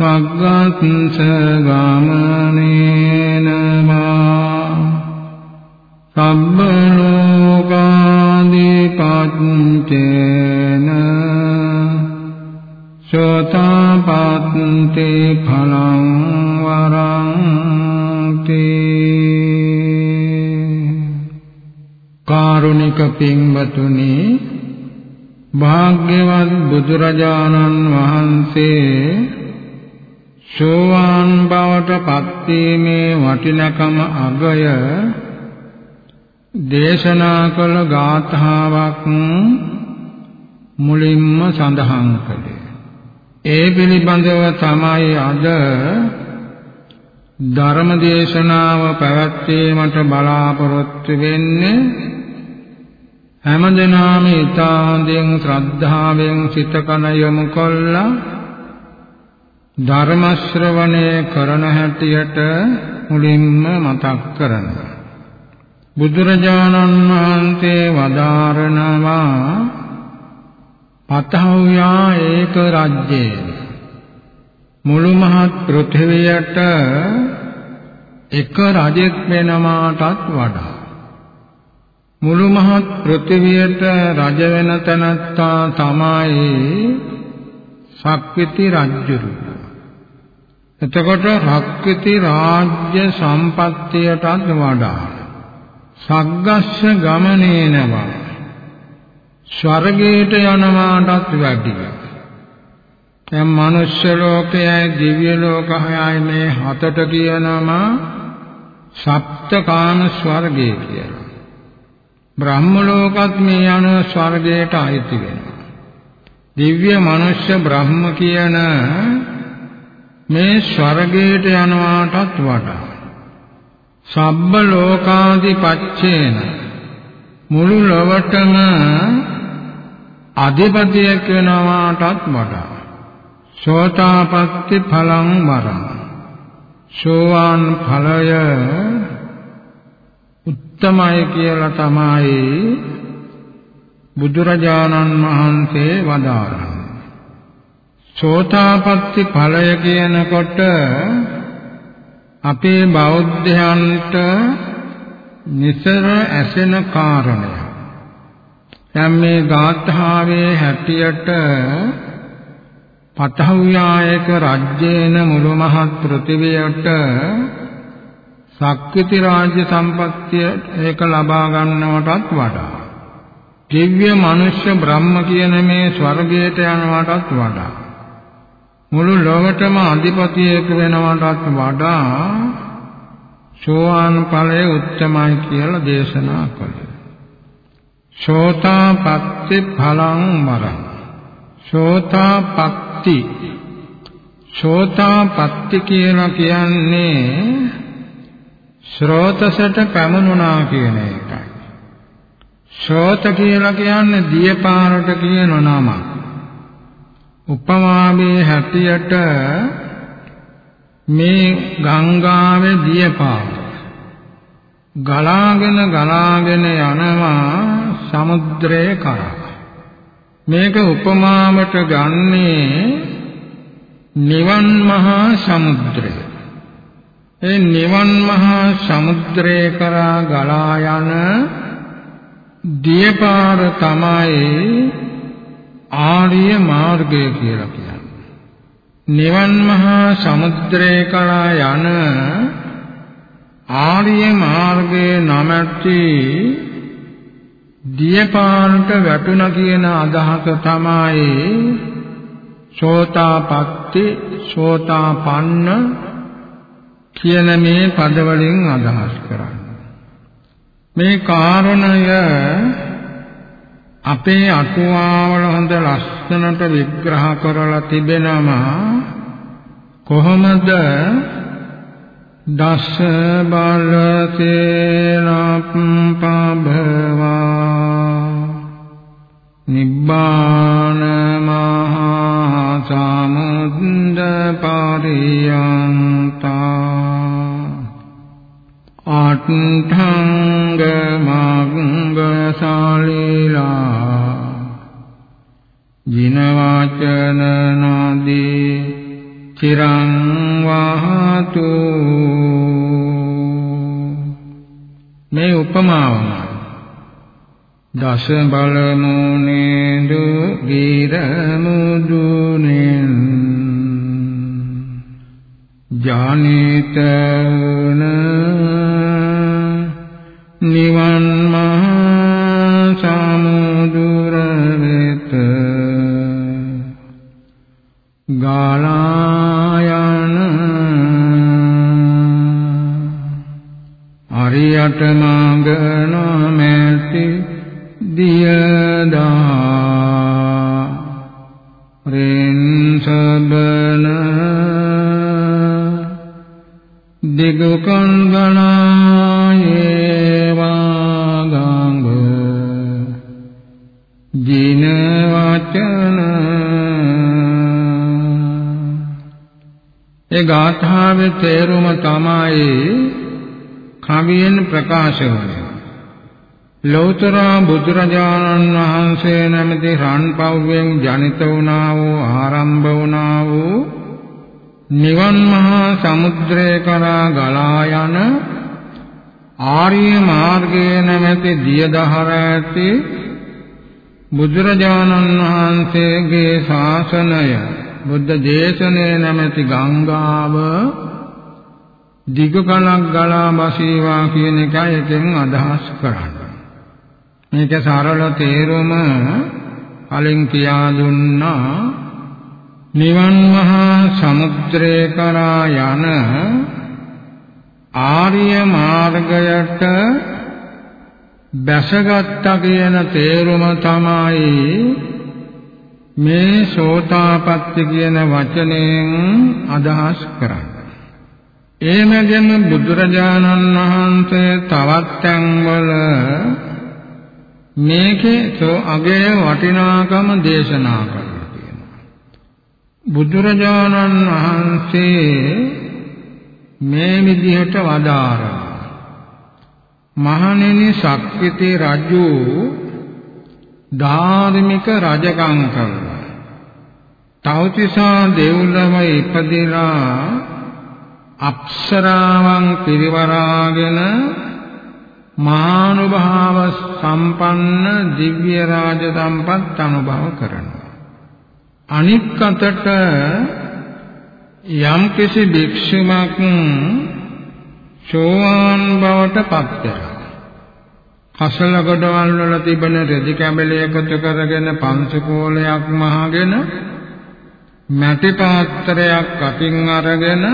සග්ගත්ස ගමනේන මා සම්බ ලෝකාදිපච්චේන සෝතාපට්ඨි ඵලං වරන්ති කාරුණික පින්වතුනි භාග්‍යවත් බුදුරජාණන් වහන්සේ සෝවාන් බවට පත්වීමේ වටිනකම අගය දේශනා කළ ගාථාවක් මුලින්ම සඳහන් කළේ. ඒ පිළිබඳව තමයි අද ධර්ම දේශනාව පැවැත්වීමට බලාපොරොත්තු වෙන්නේ. හැමදෙනාම ඊතා හොඳින් ශ්‍රද්ධාවෙන් සිත කන යොමු කළා. ධර්ම ශ්‍රවණය කරන හැටියට මුලින්ම මතක් කරනවා. බුදුරජාණන් වහන්සේ වදාරනවා පතහුයා ඒක රජ්‍යය මුළු මහත් පෘථිවියට එක රජෙක් වෙනමාටත් වඩා. මුළු මහත් පෘථිවියට රජ වෙන තැනත්තා තමයි සක්විති රජුරු එතකොට රක්විති රාජ්‍ය සම්පත්තියටත් වඩා සග්ගස්ස ගමනේනවා ස්වර්ගයට යනවාටත් වැඩි. දැන් මනුෂ්‍ය ලෝකයයි දිව්‍ය ලෝකයයි මේ හතට කියනම සප්තකාම ස්වර්ගය කියලා. බ්‍රහ්ම ලෝකත් මේ යන ස්වර්ගයට අයිති වෙනවා. දිව්‍ය මනුෂ්‍ය බ්‍රහ්ම කියන මේ ස්වර්ගයට යනවාටත් වඩා. සබ්බ ලෝකාදිපච්චේන මුළු ලොවටම අධිපතියක් වෙනවාටත් වඩා. සෝතාපට්ටි ඵලං වරං. සෝවාන් ඵලය උත්තමයි කියලා තමයි බුදුරජාණන් වහන්සේ වදාළා සෝතාපට්ටි ඵලය කියනකොට අපේ බෞද්ධයන්ට නිසර ඇසෙන කාරණය දැන් මේ ගාථාවේ හැටියට පතහුයායක රජ්‍යේන මුළු මහත් පෘථිවියට සක්විති රාජ්‍ය සම්පත්තිය ඒක ලබා ගන්නවටත් වඩා. දිව්‍ය මනුෂ්‍ය බ්‍රහ්ම කියන මේ ස්වර්ගයට යනවටත් වඩා. මුළු ලෝකෙටම අධිපතියෙක් වෙනවටත් වඩා සෝවාන් ඵලයේ උත්තමයි කියලා දේශනා කළා. සෝතාපට්ටි ඵලං මරං. සෝතාපට්ටි. සෝතාපට්ටි කියලා කියන්නේ ශ්‍රෝතසට පැමුණුනා කියන එකයි. ශ්‍රෝත කියලා කියන්නේ දියපාරට කියන නම උපමාවේ හැටියට මේ ගංගාවේ දියපාර ගලාගෙන ගලාගෙන යනවා සමුද්‍රය කරා. මේක උපමාවට ගන්නේ නිවන් මහා සමුද්‍රය. ඒ නිවන් මහා සමුද්‍රය කරා ගලා යන දියපාර තමයි ආර්ය මාර්ගය කියලා කියන්නේ. නිවන් මහා සමුද්‍රය කරා යන ආර්ය මාර්ගයේ නමැති දියපාරට වැටුණ කියන අදහස තමයි සෝතාපට්ටි සෝතාපන්න කියන මේ පදවලින් අදහස් කරන්නේ. මේ කාරණය අපේ අටුවාවල හොඳ ලස්සනට විග්‍රහ කරලා තිබෙනවා. කොහොමද? දස බල තේනප්පභවා නිබ්බාන මහා සමුද්ද පරියන්තා. අට්ඨංග මග්ග සාලීලා ජින වචන නදී චිරං වහතු මේ උපමාවමයි දස බල මුනේදු ගිර මුදුනෙන් ජානිතන නිවන් මහා සමුදුර වෙත ගාලායන අරියට මඟ නොමැති දිගුකන් ගනායේ වාගංග ජින වචන. ඒ ගාථාවේ තේරුම තමයි කවියෙන් ප්‍රකාශ වන්නේ. ලෞතර බුදුරජාණන් වහන්සේ නැමැති රන් පව්වෙන් ජනිත වුණා වූ ආරම්භ වුණා වූ නිවන් මහා සමුද්‍රය කරා ගලා යන ආර්ය මාර්ගයේ නැමැති දියදහර ඇති බුදුරජාණන් වහන්සේගේ ශාසනය බුද්ධ දේශනේ නැමැති ගංගාව දිග කලක් ගලා බසීවා කියන එකයි එකෙන් අදහස් කරන්නේ. මේක සරල තේරුම කලින් කියා දුන්නා නිවන් මහා සමුද්‍රය කරා යන ආර්ය මාර්ගයට බැසගත්තා කියන තේරුම තමයි මේ සෝතාපට්ටි කියන වචනයෙන් අදහස් කරන්නේ. එමෙගෙම බුදුරජාණන් වහන්සේ තවත් තැන්වල මේකේ සෝ අගය වටිනාකම දේශනා කරලා තියෙනවා. බුදුරජාණන් වහන්සේ මේ විදිහට වදාරා මහණෙනි ශක්විති රජු ධාර්මික රජකම් කළා. තවතිසා දෙව්ලොව ඉපදිලා අප්සරාවන් පිරිවරාගෙන මහානුභාව සම්පන්න දිව්‍ය රාජ සම්පත් අනුභව කරනවා. අනික් අතට යම් කිසි භික්ෂුමක් සෝවාන් බවට පත් වෙනවා. කසල ගොඩවල් වල තිබෙන රෙදි කැබලි එකතු කරගෙන පංචකෝලයක් මහගෙන මැටි පාත්‍රයක් අතින් අරගෙන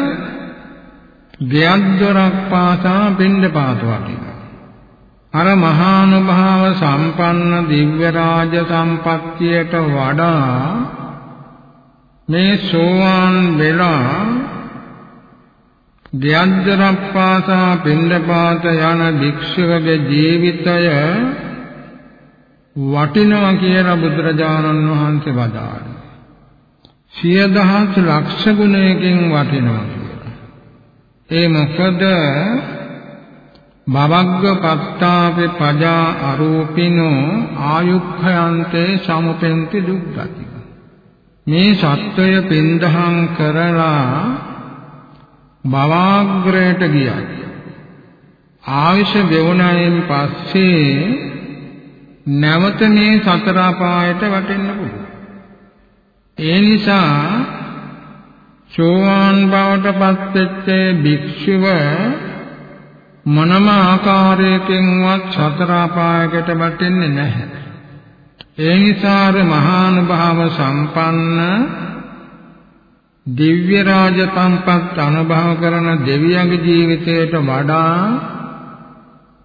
ගෙයක් දොරක් පාසා පින්ඩ පාත වටිනවා. අර මහානුභාව සම්පන්න දිව්‍ය රාජ සම්පත්තියට වඩා මේ සෝවාන් වෙලා දෙයන්දරප්පාසා පින්ඩපාත යන භික්ෂුවගේ ජීවිතය වටිනවා කියලා බුදුරජාණන් වහන්සේ වදාළා. සිය දහස් ලක්ෂ ගුණයකින් වටිනවා කියලා. ඒ මොකද භවග්ග පත්තාපේ පජා අරූපිනෝ ආයුක්ඛයන්තේ සමුපෙන්ති දුක්ගති මේ සත්වය පින්දහම් කරලා භවාග්‍රයට ගියා ආයුෂ ගෙවුණයින් පස්සේ නැවත මේ සතර අපායට වැටෙන්න පුළුවන් ඒ නිසා සෝවාන් බවට පත්වෙච්ච භික්ෂුව මොනම ආකාරයකින්වත් සතර අපායකට වැටෙන්නේ නැහැ. ඒ නිසා මහානුභාව සම්පන්න දිව්‍ය රාජ සම්පත් අනුභව කරන දෙවියන්ගේ ජීවිතයට වඩා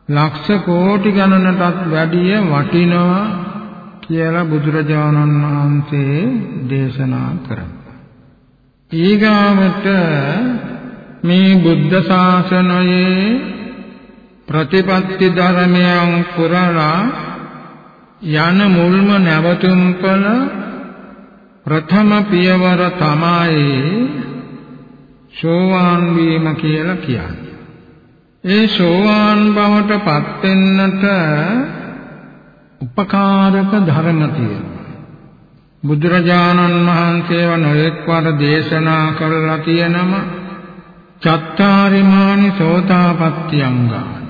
ලක්ෂ කෝටි ගණනටත් වැඩිය වටිනවා කියලා බුදුරජාණන් වහන්සේ දේශනා කරනවා. ඊගාවට මේ බුද්ධ ශාසනයේ ප්‍රතිපත්ති ධර්මයන් පුරලා යන මුල්ම නැවතුම්පල ප්‍රථම පියවර තමයි සෝවාන් වීම කියලා කියන්නේ. ඒ සෝවාන් බවට පත් වෙන්නට උපකාරක ධර්ම තියෙනවා. බුදුරජාණන් වහන්සේව නොඑක් වර දේශනා කරලා තියෙනම චත්තාරිමානි සෝතාපට්ටි අංගා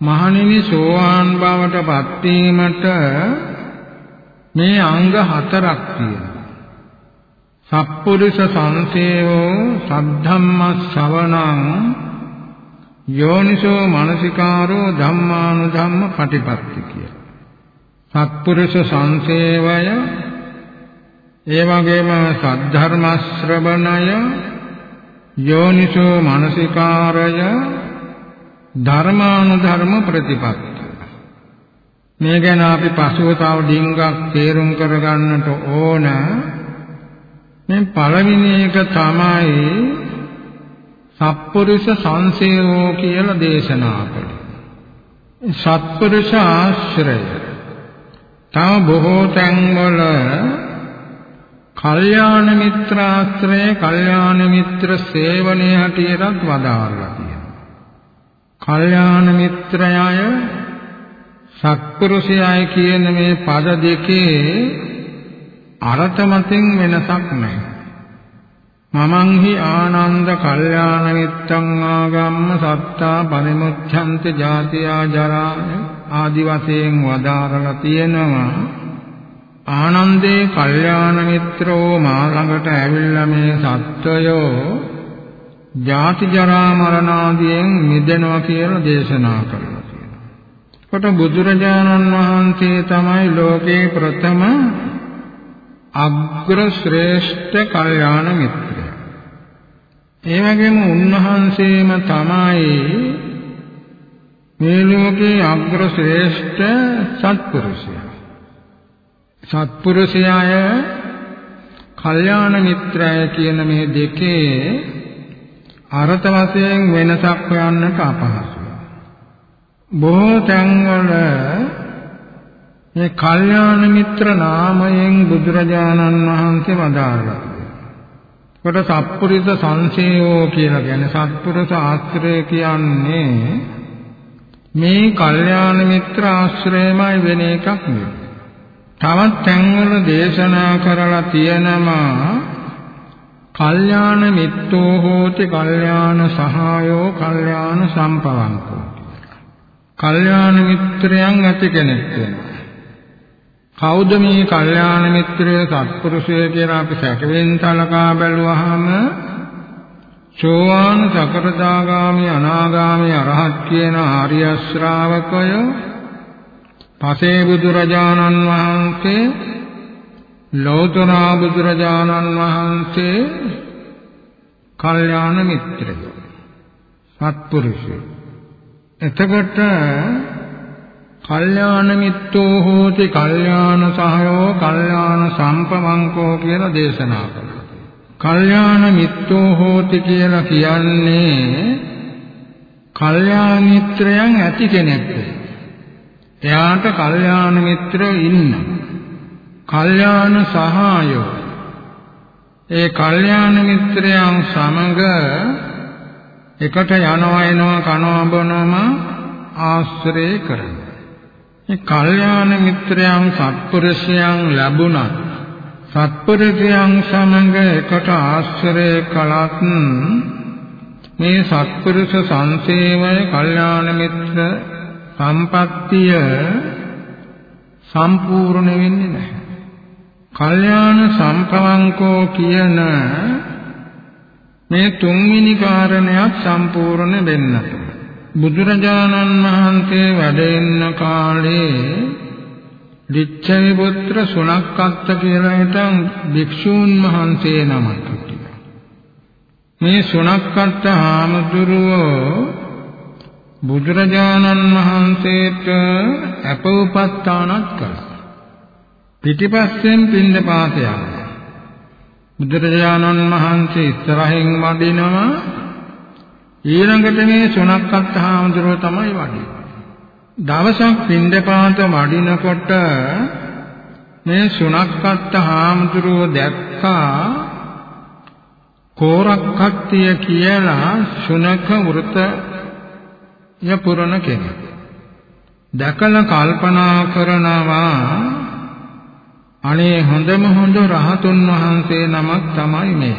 මහණෙනි සෝවාන් බවට පත් වීමට මේ අංග හතරක් තියෙනවා. සප්පුරුෂ සංසේවෝ සද්ධම්ම ශ්‍රවණං යෝනිසෝ මනසිකාරෝ ධම්මානුධම්ම පටිපත්ති කිය. සත්පුරුෂ සංසේවය ඒ වගේම සද්ධර්ම ශ්‍රවණය යෝනිසෝ මනසිකාරය ධර්මානුධර්ම ප්‍රතිපත්ති. මේ ගැන අපි පසුව තව ඩිංගක් තේරුම් කරගන්නට ඕන. මේ පළවෙනි එක තමයි සත්පුරුෂ සංසේවෝ කියලා දේශනා කළේ සත්පුරුෂ ආශ්‍රය. තව බොහෝ තැන්වල කල්යාණ මිත්‍රාශ්‍රය කල්යාණ මිත්‍ර සේවනයේ හැටියටත් වදාරලා තියෙනවා කල්යාණ මිත්‍රයය සත්පුරුෂයයි කියන මේ පද දෙකේ අර්ථ මතින් වෙනසක් නැහැ. මමං හි ආනන්ද කල්යාණ මිත්තං ආගම්ම සත්තා පරිමුච්ඡන්ති ජාතියා ජරා ආදි වශයෙන් වදාරලා තියෙනවා. ආනන්දේ කල්යාණ මිත්‍රෝ මා ළඟට ඇවිල්ලා මේ සත්වයෝ ජාති ජරා මරණ ආදියෙන් මිදෙනවා කියලා දේශනා කරලා තියෙනවා. කොට බුදුරජාණන් වහන්සේ තමයි ලෝකේ ප්‍රථම අග්‍ර ශ්‍රේෂ්ඨ කල්යාණ මිත්‍රය. ඒ වගේම උන්වහන්සේම තමයි මේ ලෝකේ අග්‍ර ශ්‍රේෂ්ඨ සත්පුරුෂයා. සත්පුරුෂයාය කල්යාණ මිත්‍රය කියන මේ දෙකේ අර්ථ වශයෙන් වෙනසක් හොයන්නට අපහසුයි. බොහෝ තැන්වල මේ කල්යාණ මිත්‍ර නාමයෙන් බුදුරජාණන් වහන්සේ වදාළා. කොට සත්පුරුෂ සංසේයෝ කියලා කියන්නේ සත්පුරුෂ ආශ්‍රය කියන්නේ මේ කල්යාණ මිත්‍ර ආශ්‍රයමයි වෙන එකක් නෙවෙයි. තවත් තැන්වල දේශනා කරලා තියෙනවා කල්යාණ මිත්තෝ හෝති කල්යාණ සහායෝ කල්යාණ සම්පවන්තෝ. කල්යාණ මිත්‍රයන් ඇති කෙනෙක් වෙනවා. කවුද මේ කල්යාණ මිත්‍රය සත්පුරුෂය කියලා අපි සැකවෙන් සලකා බැලුවහම සෝවාන් සකරදාගාමි අනාගාමි අරහත් කියන ආර්ය ශ්‍රාවකය පසේ බුදු රජාණන් වහන්සේ ලෞතර බුදුරජාණන් වහන්සේ කල්යාණ මිත්‍රය සත්පුරුෂය එතකොට කල්යාණ මිත්‍රෝ හෝති කල්යාණ සහයෝ කල්යාණ සම්පමංකෝ කියලා දේශනා කළා. කල්යාණ මිත්‍රෝ හෝති කියලා කියන්නේ කල්යාණ මිත්‍රයන් ඇති කෙනෙක්. එයාට කල්යාණ මිත්‍රයෝ ඉන්නවා. කල්යාණ සහායෝ ඒ කල්යාණ මිත්‍රයන් සමග එකට යනවා එනවා කනවා බොනම ආශ්‍රය කරනවා. මේ කල්යාණ මිත්‍රයන් සත්පුරුෂයන් ලැබුණත් සත්පුරුෂයන් සමග එකට ආශ්‍රය කළත් මේ සත්පුරුෂ සංසේවය කල්යාණ මිත්‍ර සම්පත්තිය සම්පූර්ණ වෙන්නේ නැහැ. කල්යාණ සම්පවංකෝ කියන මේ තුන්වෙනි කාරණයක් සම්පූර්ණ වෙන්නට බුදුරජාණන් වහන්සේ වැඩ ඉන්න කාලේ දිච්ඡවි පුත්‍ර සුණක්කත්ත කියලා හිටන් භික්ෂූන් වහන්සේ නමක් මේ සුණක්කත්ත හාමුදුරුවෝ බුදුරජාණන් වහන්සේට අපෝපස්ථානත් කළා. පිටිපස්සෙන් පින්දපාත යනවා බුදුරජාණන් වහන්සේ ඉස්සරහින් වඩිනවා ඊළඟට මේ සුණක්කත් හාමුදුරුව තමයි වඩින්නේ. දවසක් පින්දපාත වඩිනකොට මේ සුණක්කත් හාමුදුරුව දැක්කා කෝරක්කත්තිය කියලා සුනක වෘත යපුරණ කෙනෙක්. දැකලා කල්පනා කරනවා අනේ හොඳම හොඳ රහතුන් වහන්සේ නමක් තමයි මේ.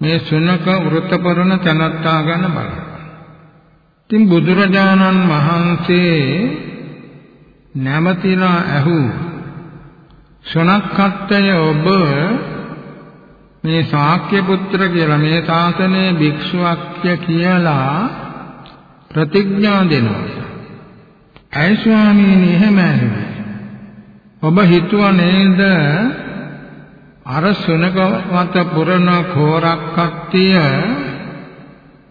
මේ සුනක වෘතපරණ තනත්තා ගැන බලන්න. ඉතින් බුදුරජාණන් වහන්සේ නැමතිලා ඇහු සුනක්කත්ය ඔබ මේ ශාක්‍ය පුත්‍ර කියලා මේ ශාසනයේ භික්ෂුවක්ය කියලා ප්‍රතිඥා දෙනවා. ඇයි ස්වාමීනි එහෙම ඇහුවේ? ඔබ හිතුවා නේද අර සුනකවත පුරණ කෝරක් කට්ටිය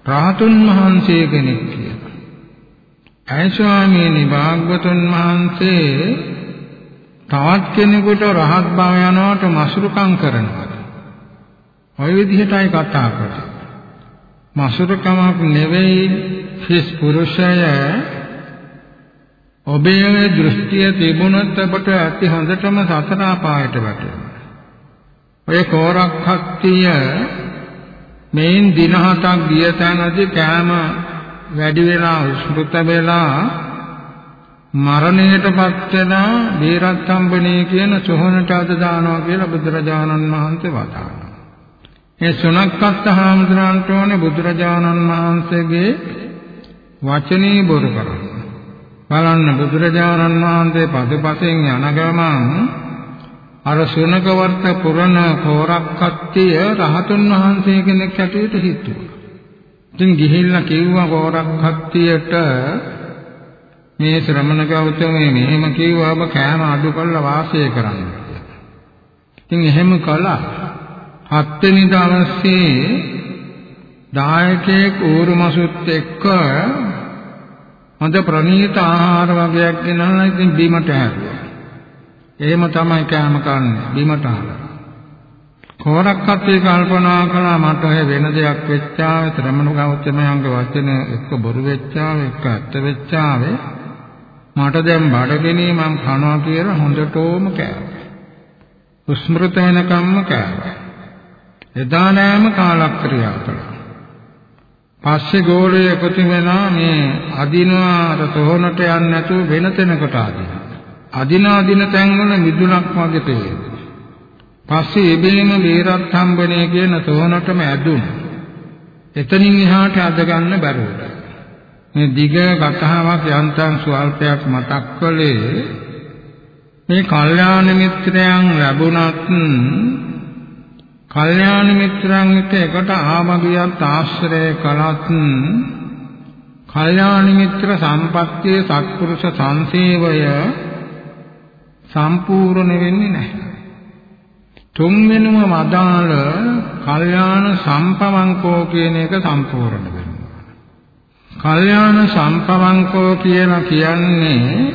රාතුන් වහන්සේ කෙනෙක් කියලා. ඇයි ස්වාමීනි භාග්‍යවතුන් වහන්සේ තවත් කෙනෙකුට රහත් බව යනවට මසුරුකම් කරනවා. ওই විදිහටයි කතා කරන්නේ. මසුරුකමක් නෙවෙයි හිස් පුරුෂය ඔබේ දෘෂ්ටිය තිබුණොත් අපට ඇති හොඳටම සතර අපායට වැටෙනවා. ඔය කෝරක් හත්තිය මේන් දින හතක් ගිය තැනදී කෑම වැඩි වෙලා උස්මෘත වෙලා මරණයටපත් වෙනා බේරත්තම්බනේ කියන සොහනට අද දානවා කියලා බුදුරජාණන් වහන්සේ වදාළා. මේ සුණක්කත් හාමුදුරන්ට ඕනේ බුදුරජාණන් වහන්සේගේ වචනේ බොරු කරන්නේ. බලන්න බුදුරජාණන් වහන්සේ පදපසෙන් යන ගමන් අර සුනක වර්ත පුරණ කෝරක්කත්තිය රහතුන් වහන්සේ කෙනෙක් ඇටියට හිතුවා. ඉතින් ගිහිල්ලා කිව්වා කෝරක්කත්තියට මේ ශ්‍රමණ ගෞතමයේ මෙහෙම කිව්වා ඔබ කෑම අඩු කරලා වාසය කරන්න. ඉතින් එහෙම කළා. හත්වෙනි දවසේ දායකයෙක් ඌරුමසුත් එක්ක හොඳ ප්‍රණීත ආහාර වගයක් ගෙනල්ලා ඉතින් බීමට හැරුවා. එහෙම තමයි කෑම කන්නේ බීමට ආලා. කෝරක්කත් ඒ කල්පනා කළා මට ඔය වෙන දෙයක් වෙච්චාවේ ත්‍රමණු ගෞතමයන්ගේ වචන එක්ක බොරු වෙච්චාවේ එක්ක ඇත්ත වෙච්චාවේ මට දැන් බඩගිනි මං කනවා කියලා හොඳටම කෑවා. උස්මෘත වෙනකම්ම කෑවා. එදා නෑම කාලක්‍රියා කළා. පස්සේ ගෝලය එකතු වෙනා මේ අදිනවා අර තොහනට යන්නේ නැතුව වෙන තැනකට අදිනවා. අදින අදින තැන්වල මිදුණක් වගේ පේනවා. පස්සේ එබේම බේරත් හම්බනේ කියන තොහනටම ඇදුණා. එතනින් එහාට අද ගන්න බැරුව. මේ දිග කතාවක් යන්තම් ස්වල්පයක් මතක් කළේ මේ කල්යාණ මිත්‍රයන් ලැබුණත් කල්යාණ මිත්‍රයන් එක්ක එකට ආමගියත් ආශ්‍රය කළත් කල්යාණ මිත්‍ර සම්පත්තියේ සත්පුරුෂ සංසේවය සම්පූර්ණ වෙන්නේ නැහැ. තුන්වෙනුම වදාළ කල්යාණ සම්පවංකෝ කියන එක සම්පූර්ණ වෙනවා. කල්යාණ සම්පවංකෝ කියලා කියන්නේ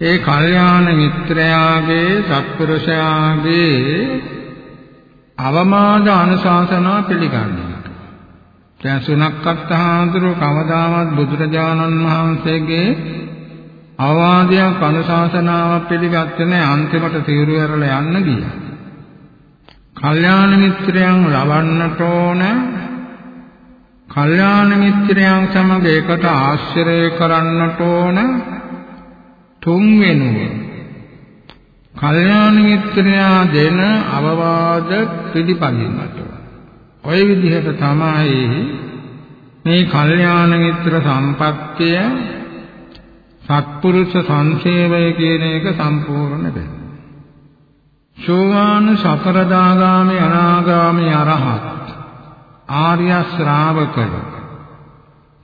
ඒ කල්යාණ මිත්‍රයාගේ සත්පුරුෂයාගේ අවමාද අනුශාසනා පිළිගන්නේ. දැන් සුනක්කත් හාමුදුරුව කවදාවත් බුදුරජාණන් වහන්සේගේ අවවාදයක් අනුශාසනාවක් පිළිගත්තේ නැහැ අන්තිමට තීරු ඇරලා යන්න ගියා. කල්යාණ මිත්‍රයන් ලබන්නට ඕන කල්යාණ මිත්‍රයන් සමග එකට ආශ්‍රය කරන්නට ඕන තුන් වෙනුව කල්යාණ මිත්‍රයා දෙන අවවාද පිළිපදින්නට ඔය විදිහට තමයි මේ කල්යාණ මිත්‍ර සම්පත්තිය සත්පුරුෂ සංසේවය කියන එක සම්පූර්ණ වෙනවා. සෝවාන් සතරදාගාමී අනාගාමී අරහත් ආර්ය ශ්‍රාවකව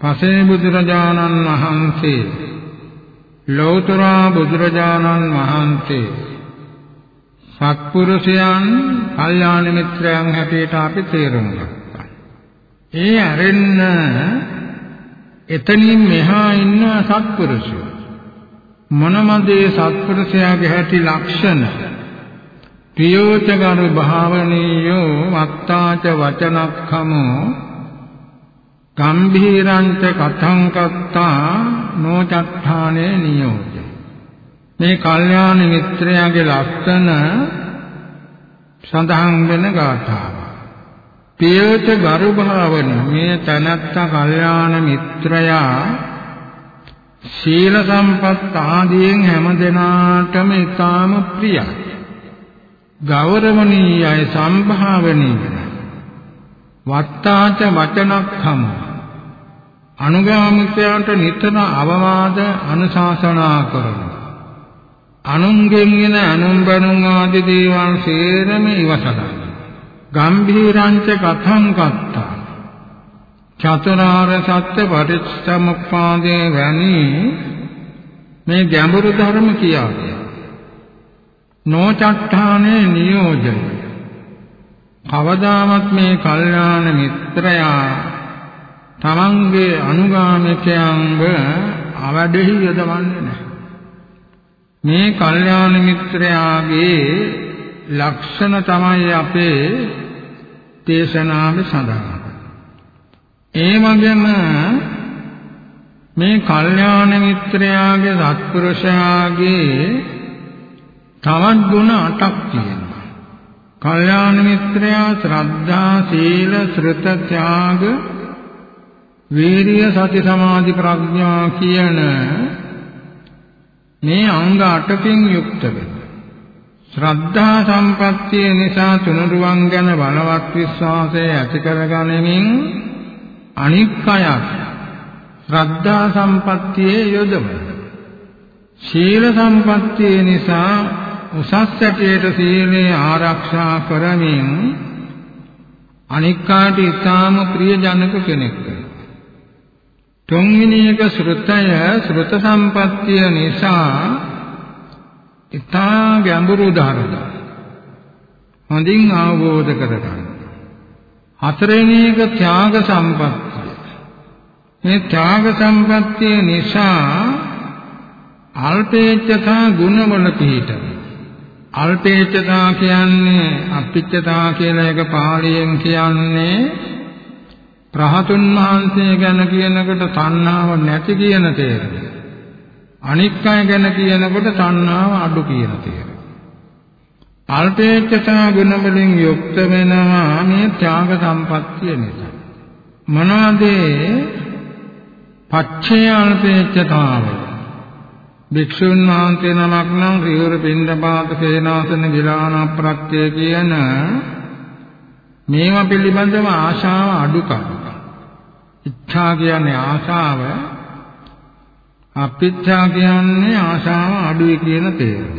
පසේ බුදුරජාණන් වහන්සේ ලෞතර බුදුරජාණන් වහන්සේ සත්පුරුෂයන් කල්යාණ මිත්‍රයන් හැටියට අපි තේරුම් ගත්තා. ඒ අරෙන්න එතනින් මෙහා ඉන්න සත්පුරුෂයෝ. මොනමදේ සත්පුරුෂයාගේ හැටි ලක්ෂණ? පියෝචගරු භාවනීයෝ වත්තාච වචනක්ඛමෝ. ගම්භීරංච කතං කත්තා නොචත්තානේ නියෝජ මේ කල්යාණ මිත්‍රයාගේ ලක්ෂණ සඳහන් වෙන ගාථාව. පියෝච ගරු භාවන. මේ තනත්ත කල්යාණ මිත්‍රයා ශීල සම්පත් ආදීන් හැම දිනාටම ඊටාම ප්‍රියයි. ගෞරවණීයයි සම්භාවනීයයි. වත්තාච වචනක්ඛම අනුගාමිකයන්ට නිතර අවවාද අනුශාසනා කරන අනුන්ගෙන් එන අනුම්බණුන් ආදී දේවල් සේරම ඉවසලා ගම්භීරංච කතං කත්තා. චතුරාර්ය සත්‍ය පටිච්චසමුප්පාදේ වැනි මේ ගැඹුරු ධර්ම කියාවේ. නොචට්ඨානේ නියෝජන කවදාවත් මේ කල්යාණ මිත්‍රයා තමන්ගේ අනුගාමිකයන්ව අවඩෙහි යොදවන්නේ නැහැ. මේ කල්යාණ මිත්‍රයාගේ ලක්ෂණ තමයි අපේ දේශනාවේ සඳහන් ඒ වගේම මේ කල්යාණ මිත්‍රයාගේ සත්පුරුෂයාගේ තවත් ගුණ 8ක් තියෙනවා. කල්යාණ මිත්‍රයා ශ්‍රද්ධා, සීල, ශ්‍රත, ත්‍යාග, වීරිය, සති, සමාධි, ප්‍රඥා කියන මේ අංග 8කින් යුක්ත වෙනවා. ශ්‍රද්ධා සම්පත්තිය නිසා තුනුරුවන් ගැන බලවත් විශ්වාසය ඇති කරගැනීමෙන් අනික් අයත් ශ්‍රද්ධා සම්පත්තියේ යොදවන. ශීල සම්පත්තිය නිසා උසස් සැටියට සීලේ ආරක්ෂා කරමින් අනික්කාට ඊටාම ප්‍රියජනක කෙනෙක් තුන්වෙනි එක ශ්‍රුතය ශ්‍රුත සම්පත්තිය නිසා ඊටා ගැඹුරු ධර්ම. හොඳින් අවබෝධ කරගන්න. හතරවෙනි එක ත්‍යාග සම්පත්තිය. මේ ත්‍යාග සම්පත්තිය නිසා අල්පේච්ඡතා ගුණවල පිහිටන අල්පේච්ඡතා කියන්නේ අපිච්ඡතා කියලා එක පාළියෙන් කියන්නේ රහතුන් වහන්සේ ගැන කියනකොට තණ්හාව නැති කියන තේරුම. අනික් අය ගැන කියනකොට තණ්හාව අඩු කියන තේරුම. අල්පේච්ඡතා ගුණ වලින් යුක්ත වෙනවා මේ ත්‍යාග සම්පත්තිය නිසා. මොනවාද? පච්චේ අල්පේච්ඡතාවය භික්ෂුන් වහන්සේ නමක් නම් රිවර පින්ඩපාත සේනාසන ගිලාන ප්‍රත්‍ය කියන මේවා පිළිබඳව ආශාව අඩුකම. ඉච්ඡා කියන්නේ ආශාව අපිච්ඡා කියන්නේ ආශාව අඩුයි කියන තේරුම.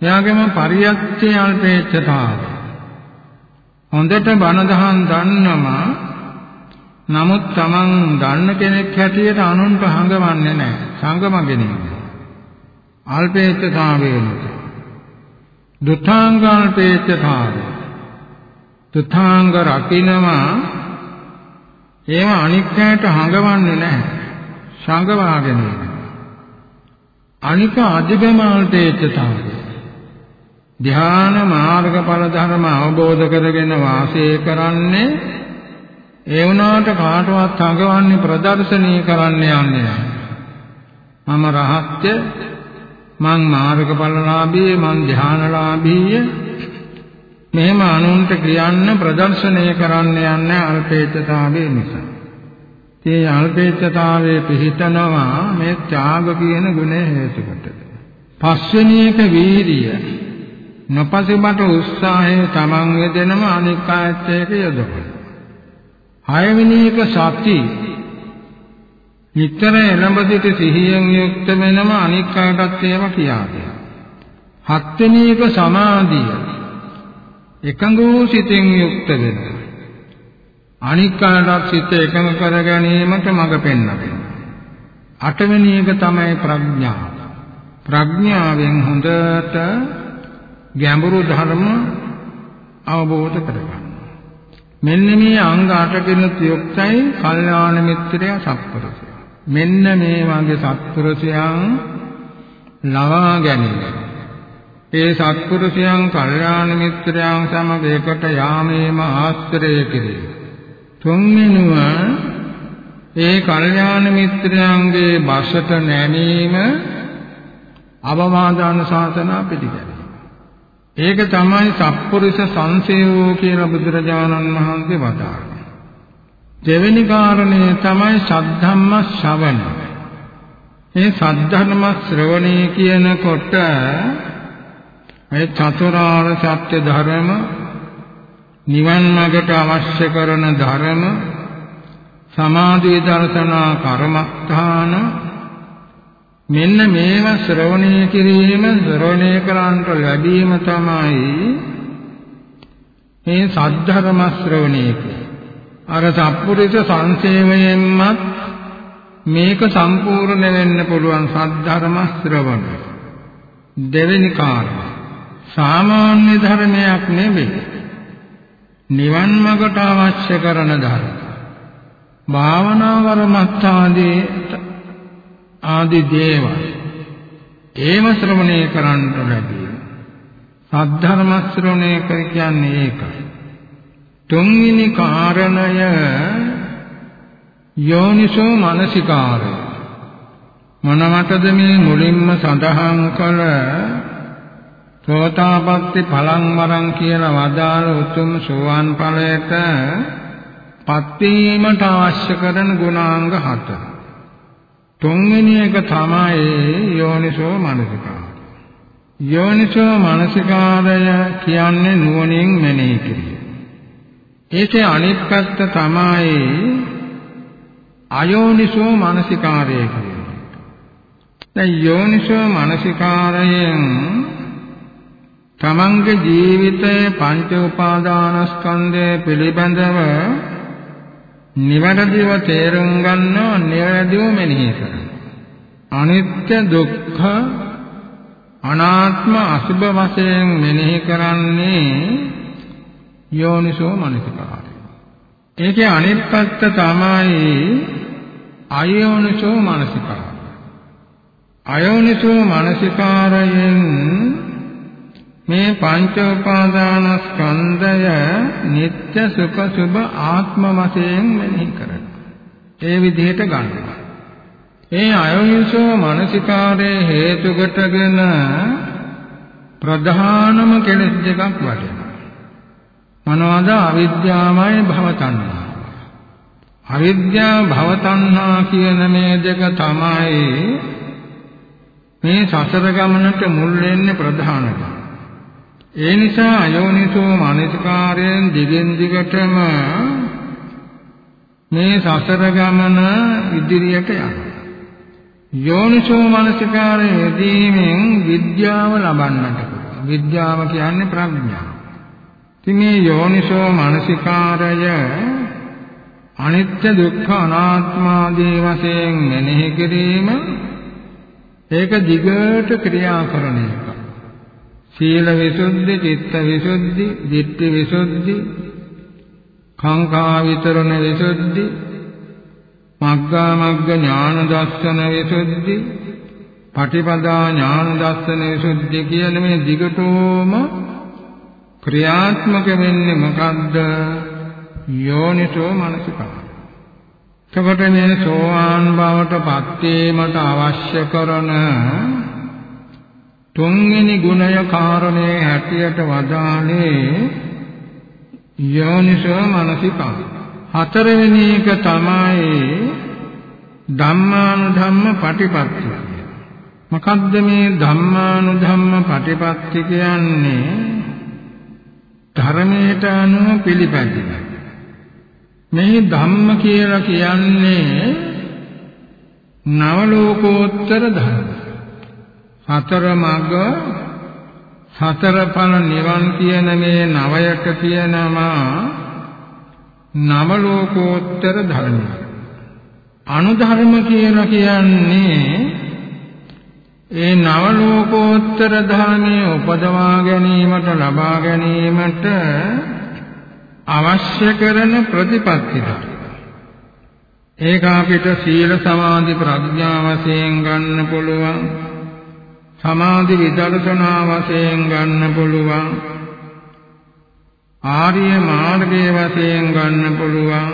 එයාගේම පරියක්ෂේ අල්පේච්ඡතාව. හොඳට බණ දහම් දන්නම නමුත් Taman දන්න කෙනෙක් හැටියට අනුන්ට හඟවන්නේ නැහැ. සංගමගෙන ඉන්නේ. අල්පේච්ඡතාවේනත. දුතාංගල්පේච්ඡතාවය. දුතාංග රකින්නවා ඒව අනිත්‍යයට හඟවන්නේ නැහැ. සංගවාගෙන ඉන්නේ. අනික අධිගමල්පේච්ඡතාවය. ධ්‍යාන මාර්ගඵල ධර්ම අවබෝධ කරගෙන වාසය කරන්නේ ඒ වුණාට කාටවත් අඟවන්නේ ප්‍රදර්ශනීය කරන්න යන්නේ නැහැ. මම රහත්ය මං මාර්ගඵලලාභී මං ධානලාභී මෙහෙම අනුන්ට කියන්න ප්‍රදර්ශනය කරන්න යන්නේ අල්පේච්ඡතාවය නිසා. ඒ අල්පේච්ඡතාවයේ පිහිටනවා මේ ත්‍යාග කියන ගුණය හේතු කොට. පස්වෙනි එක වීරිය. නොපසිබට උත්සාහය තමන් යෙදෙනම අනික් අයත් ඒක යොදවන. හයවෙනි එක සති. නිතර එළඹ සිට සිහියෙන් යුක්ත වෙනම අනික් අයටත් ඒව කියා දෙනවා. හත්වෙනි එක සමාධිය. එකඟ වූ සිතෙන් යුක්ත වෙනවා. අනික් අයටත් සිත එකඟ කර ගැනීමට මඟ පෙන්වනවා. අටවෙනි එක තමයි ප්‍රඥාව. ප්‍රඥාවෙන් හොඳට ගැඹුරු ධර්ම අවබෝධ කරගන්න. මෙන්න මේ අංග 8කින් යුක්තයි කල්යාණ මිත්‍රය සත්පුරුෂය. මෙන්න මේ වගේ සත්පුරුෂයන් ලවා ගැනීම. ඒ සත්පුරුෂයන් කල්යාණ මිත්‍රයන් සමග එකට යාමේම ආශ්‍රය කිරීම. තුන්වෙනුව ඒ කල්යාණ මිත්‍රයන්ගේ බසට නැමීම අවවාදාන ශාසනා පිළිගැනීම. ඒක තමයි සත්පුරුෂ සංසේවෝ කියලා බුදුරජාණන් වහන්සේ වදාළා. දෙවෙනි කාරණය තමයි සද්ධම්ම ශ්‍රවණ. මේ සද්ධර්ම ශ්‍රවණය කියනකොට මේ චතුරාර්ය සත්‍ය ධර්ම නිවන් මාර්ගට අවශ්‍ය කරන ධර්ම සමාධි දර්ශනා කර්මස්ථාන මෙන්න මේවා ශ්‍රවණය කිරීම ශ්‍රවණය කරන්ට ලැබීම තමයි මේ සද්ධර්ම ශ්‍රවණය අර සත්පුරුෂ සංසේවයෙන්මත් මේක සම්පූර්ණ වෙන්න පුළුවන් සද්ධර්ම ශ්‍රවණය. දෙවෙනි කාරණා සාමාන්‍ය ධර්මයක් නෙවෙයි. නිවන් මඟට අවශ්‍ය කරන ධර්ම. භාවනා වරමත්තාදී ආදී දේවල් ඒව ශ්‍රවණය කරන්නට ලැබේ. සද්ධර්ම ශ්‍රවණය කර කියන්නේ ඒකයි. තුන්වෙනි කාරණය යෝනිසෝ මනසිකාරය. මොනවටද මේ මුලින්ම සඳහන් කළ සෝතාපට්ටි පලං වරං කියලා වදාළ උතුම් සෝවාන් ඵලයට පත් වීමට අවශ්‍ය කරන ගුණාංග හතර. තුන්වෙනි එක තමයි යෝනිසෝ මනසිකාරය. යෝනිසෝ මනසිකාරය කියන්නේ නුවණින් මෙනෙහි කිරීම. ඒකේ අනිත් පැත්ත තමයි අයෝනිසෝ මනසිකාරය කියන්නේ. දැන් යෝනිසෝ මනසිකාරයෙන් තමන්ගේ ජීවිතයේ පංච උපාදානස්කන්ධය පිළිබඳව නිවැරදිව තේරුම් ගන්නවා නිවැරදිව මෙනෙහි කරනවා අනිත්‍ය දුක්ඛ අනාත්ම අසුභ වශයෙන් මෙනෙහි කරන්නේ යෝනිසෝ මනසිකාරය. ඒකේ අනිත් පැත්ත තමයි අයෝනිසෝ මනසිකාරය. අයෝනිසෝ මනසිකාරයෙන් මේ පංච උපාදානස්කන්ධය නিত্য සුඛ සුභ ආත්ම වශයෙන් මෙනෙහි කරනවා. ඒ විදිහට ගන්නවා. ඒ අයෝනිසෝ මනසිකාරයේ හේතු කොටගෙන ප්‍රධානම කෙලෙස් දෙකක් වටෙනවා. මොනවද? අවිද්‍යාවයි භවතණ්හා. අවිද්‍යාව භවතණ්හා කියන මේ දෙක තමයි මේ සසර ගමනට මුල් වෙන්නේ ප්‍රධානම. ඒ නිසා අයෝනිසෝ මනසිකාරයෙන් දිගින් දිගටම මේ සසර ගමන ඉදිරියට යනවා. යෝනිසෝ මනසිකාරයේ යෙදීමෙන් විද්‍යාව ලබන්නට පුළුවන්. විද්‍යාව කියන්නේ ප්‍රඥාව. ඉතින් මේ යෝනිසෝ මනසිකාරය අනිත්‍ය දුක්ඛ අනාත්ම ආදී වශයෙන් මෙනෙහි කිරීම ඒක දිගට ක්‍රියා කරන එක. සීල විසුද්ධි, චිත්ත විසුද්ධි, ධිට්ඨි විසුද්ධි, කාංකා විතරණ විසුද්ධි, මග්ගා මග්ග ඥාන දර්ශන විසුද්ධි, පටිපදා ඥාන දර්ශන විසුද්ධි කියන මේ දිගටම ක්‍රියාත්මක වෙන්නේ මොකද්ද? යෝනිසෝ මනසිකාරය. එතකොට මේ සෝවාන් බවට පත් වීමට අවශ්‍ය කරන තුන්වෙනි ගුණය කාරණේ හැටියට වදාළේ යෝනිසෝ මනසිකං. හතරවෙනි එක තමයි ධම්මානුධම්ම පටිපත්ති. මොකද්ද මේ ධම්මානුධම්ම පටිපත්ති කියන්නේ? ධර්මයට අනුව පිළිපැදින. මේ ධම්ම කියලා කියන්නේ නව ලෝකෝත්තර ධර්ම. සතර මග සතර ඵල නිවන් කියන මේ නවයට කියනවා නව ලෝකෝත්තර ධර්ම. අනුධර්ම කියලා කියන්නේ ඒ නව ලෝකෝත්තර ධර්මයේ උපදවා ගැනීමට ලබා ගැනීමට අවශ්‍ය කරන ප්‍රතිපත්ති ධර්ම ඒක අපිට සීල සමාධි ප්‍රඥා වශයෙන් ගන්න පුළුවන්. සමාධි විදර්ශනා වශයෙන් ගන්න පුළුවන්. ආර්ය මාර්ගයේ වශයෙන් ගන්න පුළුවන්.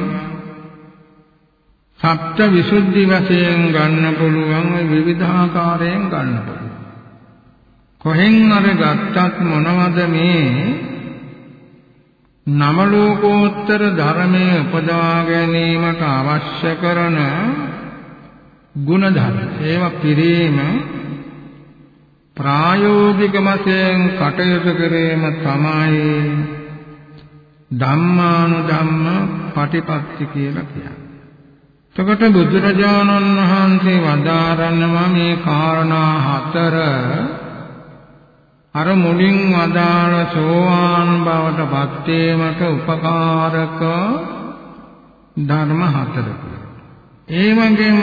සප්ත විසුද්ධි වශයෙන් ගන්න පුළුවන්. ওই විවිධාකාරයෙන් ගන්න පුළුවන්. කොහෙන් අර ගත්තත් මොනවද මේ? නම ලෝකෝත්තර ධර්මයේ උපදවා ගැනීමට අවශ්‍ය කරන ගුණ ධර්ම ඒවා පිරීම ප්‍රායෝගික වශයෙන් කටයුතු කිරීම තමයි ධම්මානුධම්ම පටිපත්ති කියලා කියන්නේ. එතකොට බුදුරජාණන් වහන්සේ වදාරනවා මේ කාරණා හතර අර මුලින් වදාළ සෝවාන් බවට පත් වීමට උපකාරක ධර්ම හතරක්. ඒ වගේම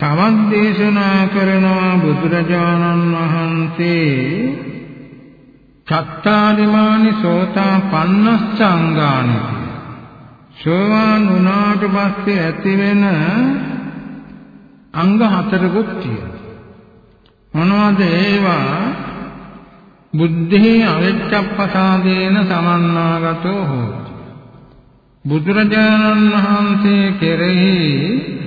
තවත් දේශනා කරනවා බුදුරජාණන් වහන්සේ. චත්තාරිමානි සෝතා පන්නස්සංගානි. සෝවාන් වුණාට පස්සේ ඇති වෙන අංග හතරකුත් තියෙනවා මොනවද ඒවා? බුද්ධේ අවිච්ඡප්පසාදේන සමන්නාගතෝ හෝති. බුදුරජාණන් වහන්සේ කෙරෙහි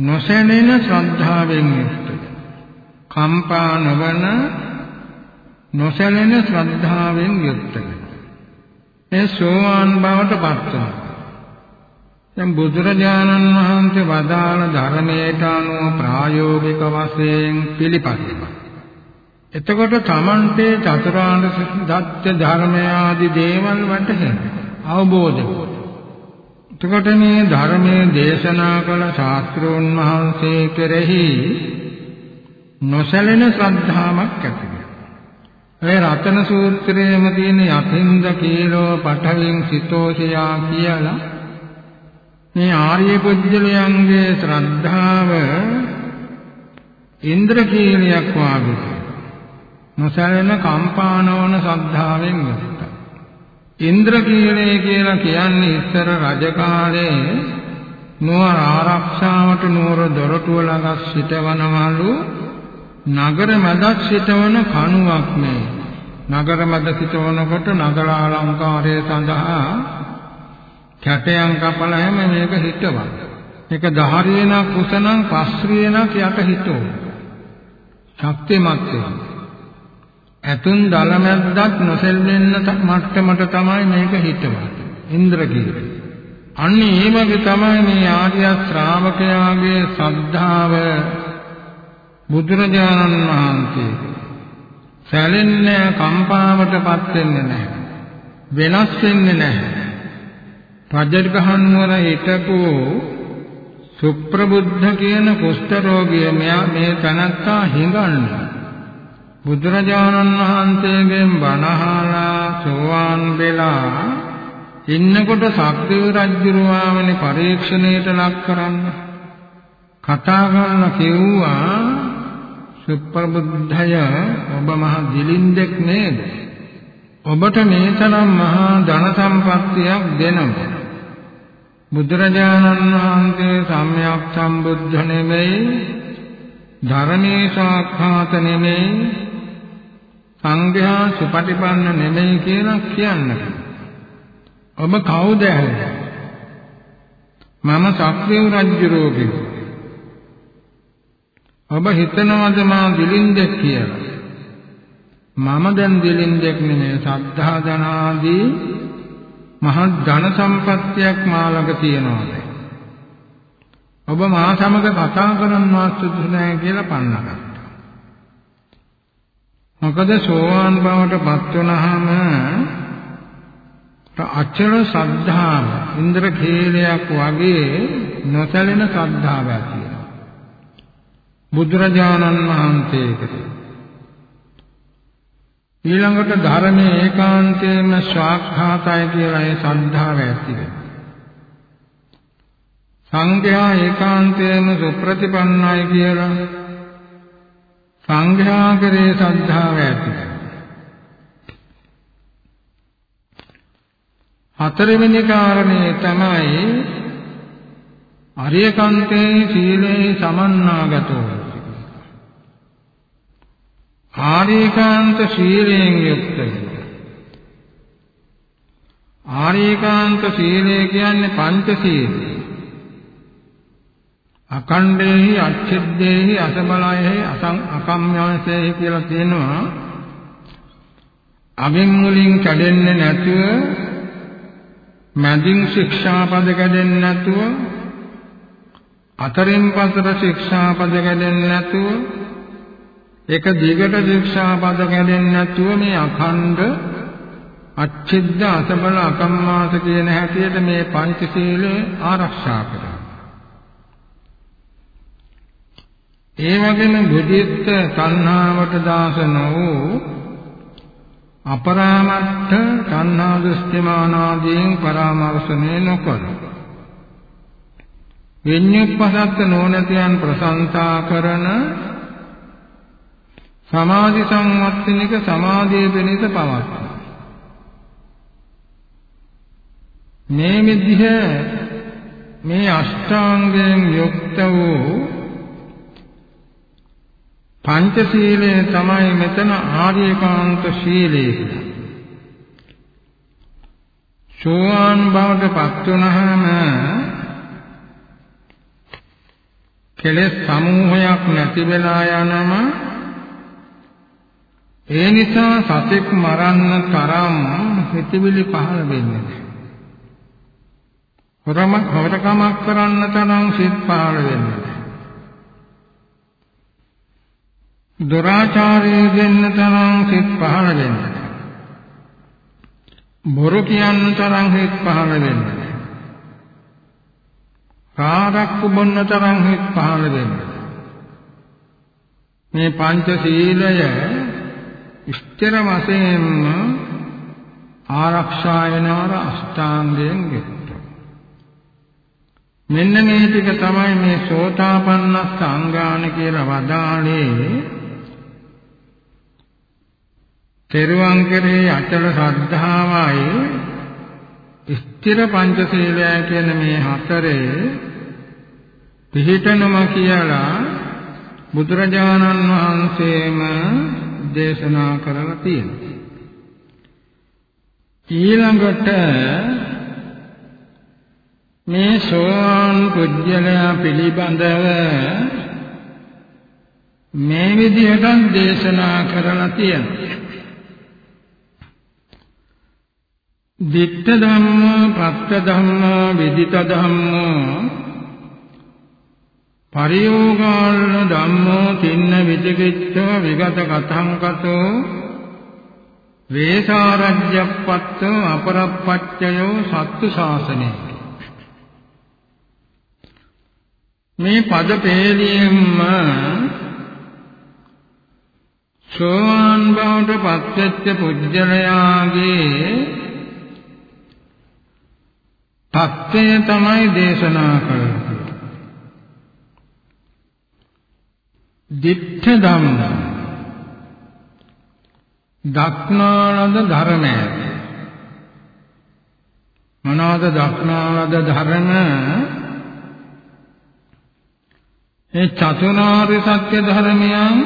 නොසැලෙන ශ්‍රද්ධාවෙන් යුක්තයි. කම්පා නොවන නොසැලෙන ශ්‍රද්ධාවෙන් යුක්තයි. ඒ සෝවාන් බවට පත් වෙනවා. දැන් බුදුරජාණන් වහන්සේ වදාළ ධර්මයට අනුව ප්‍රායෝගික වශයෙන් පිළිපදිනවා. එතකොට තමන්ට චතුරාර්ය සත්‍ය ධර්මය ආදී දේවල් වැටහෙනවා. අවබෝධ වෙනවා. එතකොට මේ ධර්මයේ දේශනා කළ ශාස්ත්‍රෝන් වහන්සේ කෙරෙහි නොසැලෙන ශ්‍රද්ධාවක් ඇති ඒ රතන සූත්‍රයේම තියෙන යතින්ද කීලෝ පඨවින් සිතෝෂයා කියලා මේ ආර්ය පුජ්‍යලයන්ගේ ශ්‍රද්ධාව ඉන්ද්‍රකීලියක් වාගේ නොසැලෙන කම්පානවන ශ්‍රද්ධාවෙන් යුක්තයි ඉන්ද්‍රකීලය කියලා කියන්නේ ඉස්සර රජ කාලේ නුවර ආරක්ෂාවට නුවර දොරටුව ළඟ සිටවනවලු. නගර මැදක් සිටවන කණුවක් මේ. නගර මැද සිටවනකොට නගර අලංකාරය සඳහා කැටයන් කපලා හැම මේක හිටවන. මේක දහරියනක් කුසනම් පස්රියනක් යට හිටෝ ශක්තිමත් වෙනවා. ඇතුන් දලමැද්දත් නොසෙල්වෙන්න මට්ටමට තමයි මේක හිටවන්නේ. ඉන්ද්‍රගීර. අන්න ඒ වගේ තමයි මේ ආර්ය ශ්‍රාවකයාගේ ශ්‍රද්ධාව බුදුරජාණන් වහන්සේ සැලෙන්නේ කම්පාවටපත් වෙන්නේ නැහැ. වෙනස් වෙන්නේ නැහැ. රජගහන් වර හිටපු සුප්‍රබුද්ධ කියන කුෂ්ඨ රෝගිය මෙයා මේ තනත්තා හිඟන්නේ බුදුරජාණන් වහන්සේගෙන් බණ අහලා සෝවාන් වෙලා ඉන්නකොට සක්‍රීය රජුරුවාමනේ පරීක්ෂණයට ලක් කරන්න. කතා කරලා කිව්වා සුප්‍රබුද්ධය ඔබ මහ දිලින්දෙක් නේද? ඔබට මේ තරම් මහා ධන සම්පත්තියක් දෙනවා. බුදුරජාණන් වහන්සේ සම්්‍යක් සම්බුද්ධ නෙමෙයි ධර්මයේ සාක්ඛාත නෙමෙයි සංඝයා සුපටිපන්න නෙමෙයි කියලා කියන්න. ඔබ කවුද මම සක්‍රිය රජුරෝ කිව්වා. ඔබ හිතනවද මා දිලින්දෙක් කියලා? මම දැන් දිලින්දෙක් නෙමෙයි සද්ධා ධනාදී මහත් ධන සම්පත්තියක් මා ළඟ තියෙනවා. ඔබ මා සමග කතා කරන්නවත් සුදුසු නැහැ කියලා පන්නගත්තා. මොකද සෝවාන් බවට පත් වුණාම අචල ශ්‍රද්ධාව ඉන්ද්‍ර කේලයක් වගේ නොසැලෙන ශ්‍රද්ධාවක් තියෙනවා. බුදුරජාණන් වහන්සේකට ඊළඟට ධර්මයේ ඒකාන්තයෙන්ම ස්වාක්ඛාතය කියලා ඒ ශ්‍රද්ධාව ඇති වෙනවා. සංඝයා ඒකාන්තයෙන්ම සුප්‍රතිපන්නයි කියලා සංඝයා කරේ ශ්‍රද්ධාව ඇති. හතරවෙනි කාරණේ තමයි අරියකන්තේ සීලේ සමන්නාගතෝ. ආරියකාන්ත සීලයෙන් යුක්තයි ආරියකාන්ත සීලය කියන්නේ පංච සීලය. අකණ්ඩේහි අච්ඡෙද්දේහි අසබලයෙහි අසං අකම්මයන්සේහි කියලා තියෙනවා. අගින් මුලින් කැඩෙන්නේ නැතුව මැදින් ශික්ෂාපද කැඩෙන්නේ නැතුව අතරින් පතර ශික්ෂාපද කැඩෙන්නේ නැතුව එක දිගට ශික්ෂාපද කැඩෙන්නේ නැතුව මේ අඛණ්ඩ අච්ඡෙද්ද අසබල අකම්මාස කියන හැටියට මේ පංචශීලය ආරක්ෂා කරනවා. ඒ වගේම බුද්ධිත්ත තණ්හාවට දාස නොවූ අපරාමත්ත තණ්හා දෘෂ්ටිමානාදීන් පරාමර්ශනය නොකර විඤ්ඤුප්පසත්ත නොනැතියන් ප්‍රශංසා කරන සමාධි සංවත්තිනික සමාධිය පිණිස පවත්වන මේ විදිහ මේ අෂ්ටාංගයෙන් යුක්ත වූ පංචශීලය තමයි මෙතන ආර්යකාන්ත ශීලය කියලා. සෝවාන් බවට පත් වුණාම කෙලෙස් සමූහයක් නැති වෙලා යනම ඒ නිසා සතෙක් මරන්න තරම් හිතවිලි පහළ වෙන්නේ නැහැ. හොරම හොරකමක් කරන්න තරම් සිත් පහළ වෙන්නේ නැහැ. දුරාචාරයේ දෙන්න තරම් සිත් පහළ වෙන්න. බොරු කියන්න තරම් සිත් පහළ වෙන්න. කාරක්කු බොන්න තරම් සිත් පහළ වෙන්න. මේ පංච සීලය ඉස්තර වශයෙන්ම ආරක්ෂා වෙනවර අෂ්ටාංගයෙන් යුක්තයි. මෙන්න මේ ටික තමයි මේ සෝතාපන්නස්ස අංගාන කියලා වදාළේ තෙරුවන් කෙරෙහි අචල ශ්‍රද්ධාවයි ස්ථිර පංචශීලය කියන මේ හතරේ පිහිටනම කියලා බුදුරජාණන් වහන්සේම දේශනා කරලා තියෙනවා. ඊළඟට මේ සෝවාන් පුජ්‍යලයා පිළිබඳව මේ විදිහට දේශනා කරලා තියෙනවා. දිට්ඨ ධම්මෝ පත්ත ධම්මෝ විදිත ධම්මෝ පරියෝගාල්ල ධම්මෝ තින්න විදිකිච්ඡෝ විගත කතං කතෝ වේසාරජ්‍යප්පත්ත අපරප්පච්චයෝ සත්තු ශාසනේ මේ පද පෙළියෙන්ම සෝවාන් බවට පත්වෙච්ච පුජ්‍යලයාගේ தත්ත්වය තමයි දේශනා කරන්නේ. දිත්ත ධම්ම දක්නාලද ධර්මය මොනවාද දක්නාලද ධර්ම ඒ චතුරාර්ය සත්‍ය ධර්මයන්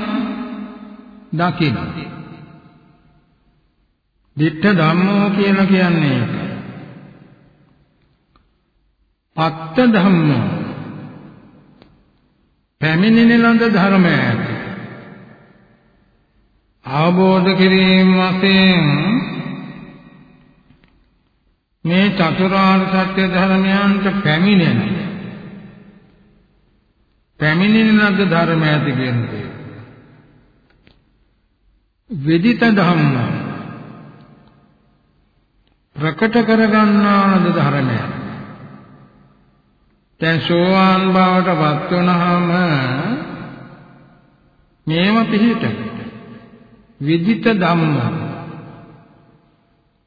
දකින්න. දිත්ත ධම්මෝ කියලා කියන්නේ ඒකයි. පත්ත ධම්ම. පැමිණෙන ළඟ ධර්මය අවබෝධ කිරීම වශයෙන් මේ චතුරාර්ය සත්‍ය ධර්මයන්ට පැමිණෙන පැමිණෙන ලද ධර්ම ඇති කියන්නේ විදිත ධම්ම. ප්‍රකට කරගන්නා ලද ධර්මය. දැන් සෝවාන් බවට පත් වුණාම මේව පිහිට විදිත ධම්ම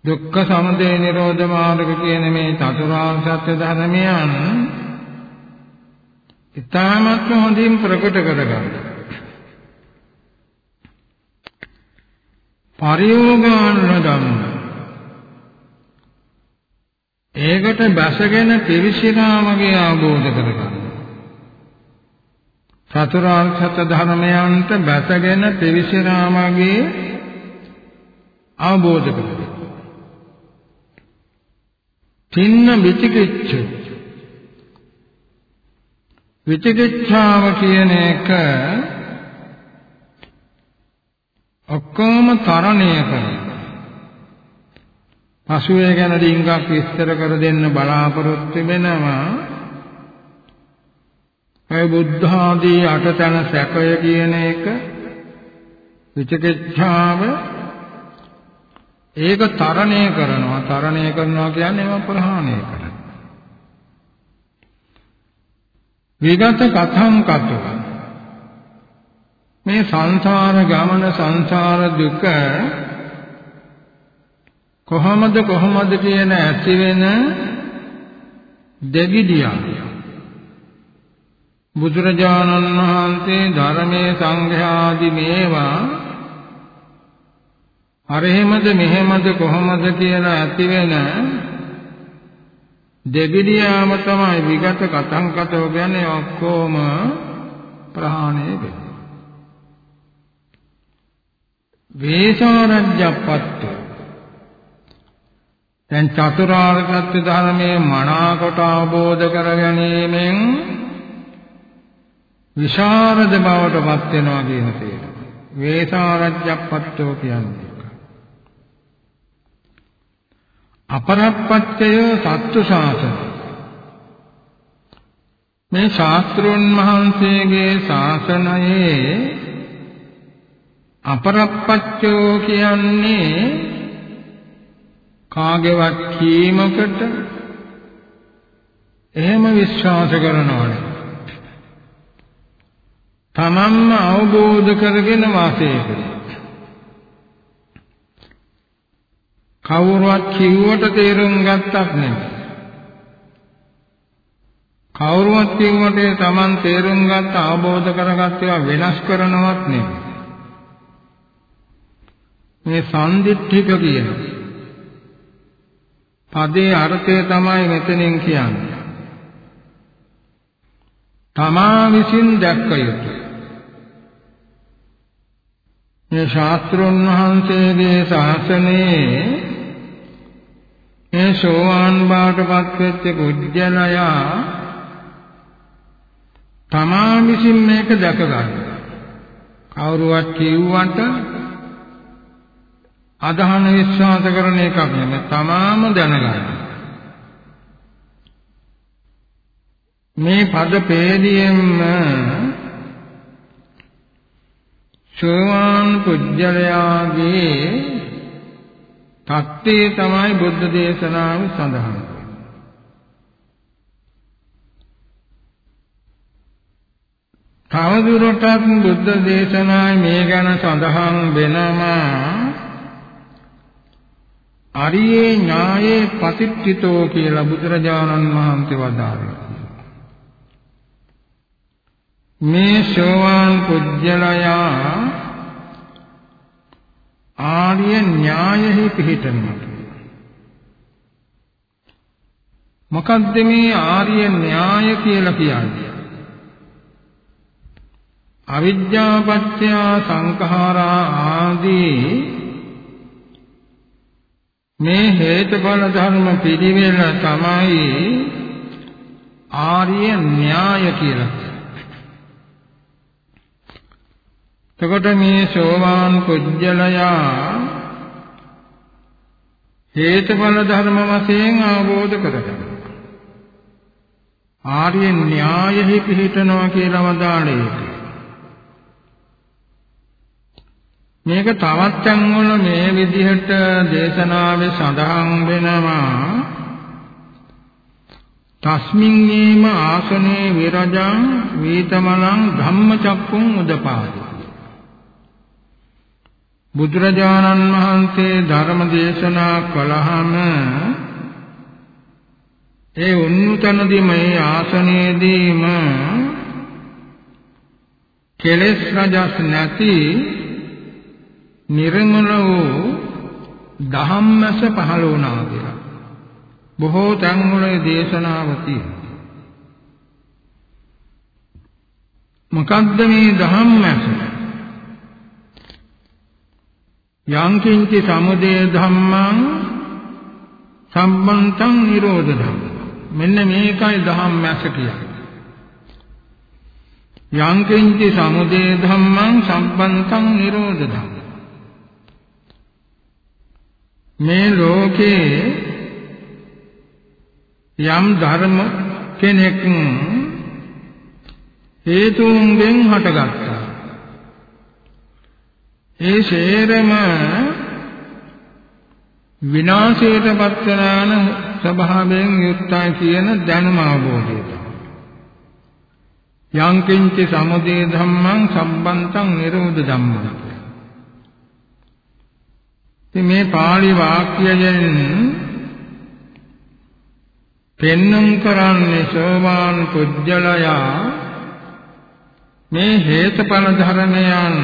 දුක්ඛ සමුදය නිරෝධ මාර්ග කියන මේ චතුරාර්ය සත්‍ය ධර්මයන් ඉතාමත් හොඳින් ප්‍රකට කරගන්න. පරියෝගාන ධම්ම. ඒකට බැසගෙන පිරිසිනාමගේ ආબોධ කරගන්න. චතුරාර්ය සත්‍ය ධර්මයන්ට බැසගෙන පිරිසිනාමගේ ආબોධ කරගන්න. තින්න විචිකිච්ඡ විචිකිච්ඡාව කියන එක ඔක්කොම තරණය කරනවා. පසුවේ ගැන ඩිංගක් විස්තර කර දෙන්න බලාපොරොත්තු වෙනවා. ඒ බුද්ධ ආදී අටතන සැකය කියන එක විචිකිච්ඡාව ඒක තරණය කරනවා. තරණය කරනවා කියන්නේ ඒවා ප්‍රහාණය කරනවා. විගත කතං කතෝ. මේ සංසාර ගමන සංසාර දුක කොහොමද කොහොමද කියන ඇති වෙන දෙගිඩියක් බුදුරජාණන් වහන්සේ ධර්මයේ සංඝයාදි මේවා අර එහෙමද මෙහෙමද කොහොමද කියලා ඇති වෙන දෙගිඩියාම තමයි විගත කතං කතෝ කියන්නේ ඔක්කොම ප්‍රහාණය වෙන්නේ. වේසාරජ්‍යපත්ත දැන් චතුරාර්ය සත්‍ය ධර්මයේ මනාකොට අවබෝධ කර ගැනීමෙන් විශාරද බවට පත් වෙනවා කියන තේරුම. වේසාරජ්‍යපත්තෝ කියන්නේ අපරප්පච්චය සත්තු ශාසන මේ ශාස්ත්‍රුන් වහන්සේගේ ශාසනයේ අපරප්පච්චෝ කියන්නේ කාගේවත් කීමකට එහෙම විශ්වාස කරනවනේ තමන්ම අවබෝධ කරගෙන වාසය කරනවා කවුරුවත් කිව්වට තේරුම් ගත්තක් නෙමෙයි. කවුරුවත් කිව්වට Taman තේරුම් ගත්ත අවබෝධ කරගත්ත ඒවා වෙනස් කරනවත් නෙමෙයි. මේ සම්දිත්තික කියන පදේ අර්ථය තමයි මෙතනින් කියන්නේ. තමා විසින් දැක්ක යුතුය. මේ ශාස්ත්‍රුන් වහන්සේගේ ශාසනයේ මේ සෝවාන් බාටපත් වෙච්ච කුජලයා තමා විසින් මේක දැක ගන්න. කවුරුවත් කිව්වට අදහන විශ්වාස කරන එකක් නෙමෙයි තමාම දැනගන්න. මේ පද පේදියෙන්ම සෝවාන් පුජ්‍යලයාගේ தත්ත්වය තමයි බුද්ධ දේශනාවේ සඳහන් තවදුරටත් බුද්ධ දේශනාවේ මේ ගැන සඳහන් වෙනවා අරියේ ඥායේ පතිට්ඨිතෝ කියලා බුදුරජාණන් වහන්සේ වදාළා. මේ සෝවාන් පුජ්‍යලයා ආර්ය න්‍යායෙහි පිහිටනවා මොකද්ද මේ ආර්ය න්‍යාය කියලා කියන්නේ අවිද්‍යාපත්‍ය සංඛාරා ආදී මේ හේතුඵල ධර්ම පිළිවෙල තමයි ආර්ය න්‍යාය කියලා එතකොට මේ සෝවාන් කුජලයා හේතුඵල ධර්ම වශයෙන් අවබෝධ කරගන්නවා. ආර්ය න්‍යායෙහි පිහිටනවා කියලා වදාළේ මේක තවත් තැන්වල මේ විදිහට දේශනාවේ සඳහන් වෙනවා. තස්මින් ඊම ආසනේ විරජං වීතමලං ධම්මචක්කුං උදපාදි. බුදුරජාණන් වහන්සේ ධර්ම දේශනා කළාම ඒ උන්නතනදී මේ ආසනයේදීම කෙලෙස් රජස් නැති නිර්මල වූ ධම්මස පහළ වුණා කියලා. බොහෝ තැන්වල දේශනාව තියෙනවා. මොකද්ද මේ ධම්මස? යංකින්චි සමුදය ධම්මං සම්බන්තං නිරෝධ ධම්ම මෙන්න මේකයි ධම්මැස කියන්නේ. යංකින්චි සමුදය ධම්මං සම්බන්තං නිරෝධ ධම්ම. මේ ලෝකේ යම් ධර්ම කෙනෙක් හේතුන්ගෙන් හටගත්තා. ඒ ශේරම විනාශයට පත්වන ස්වභාවයෙන් යුක්තයි කියන දැනුම අවබෝධය යං කිංච සමුදය ධම්මං සම්බන්තං නිරෝධ ධම්මං ඉතින් මේ pāli වාක්‍යයෙන් පෙන්눔 කරන්නේ සෝවාන් පුජ්‍යලයා. මේ හේතුඵල ධර්මයන්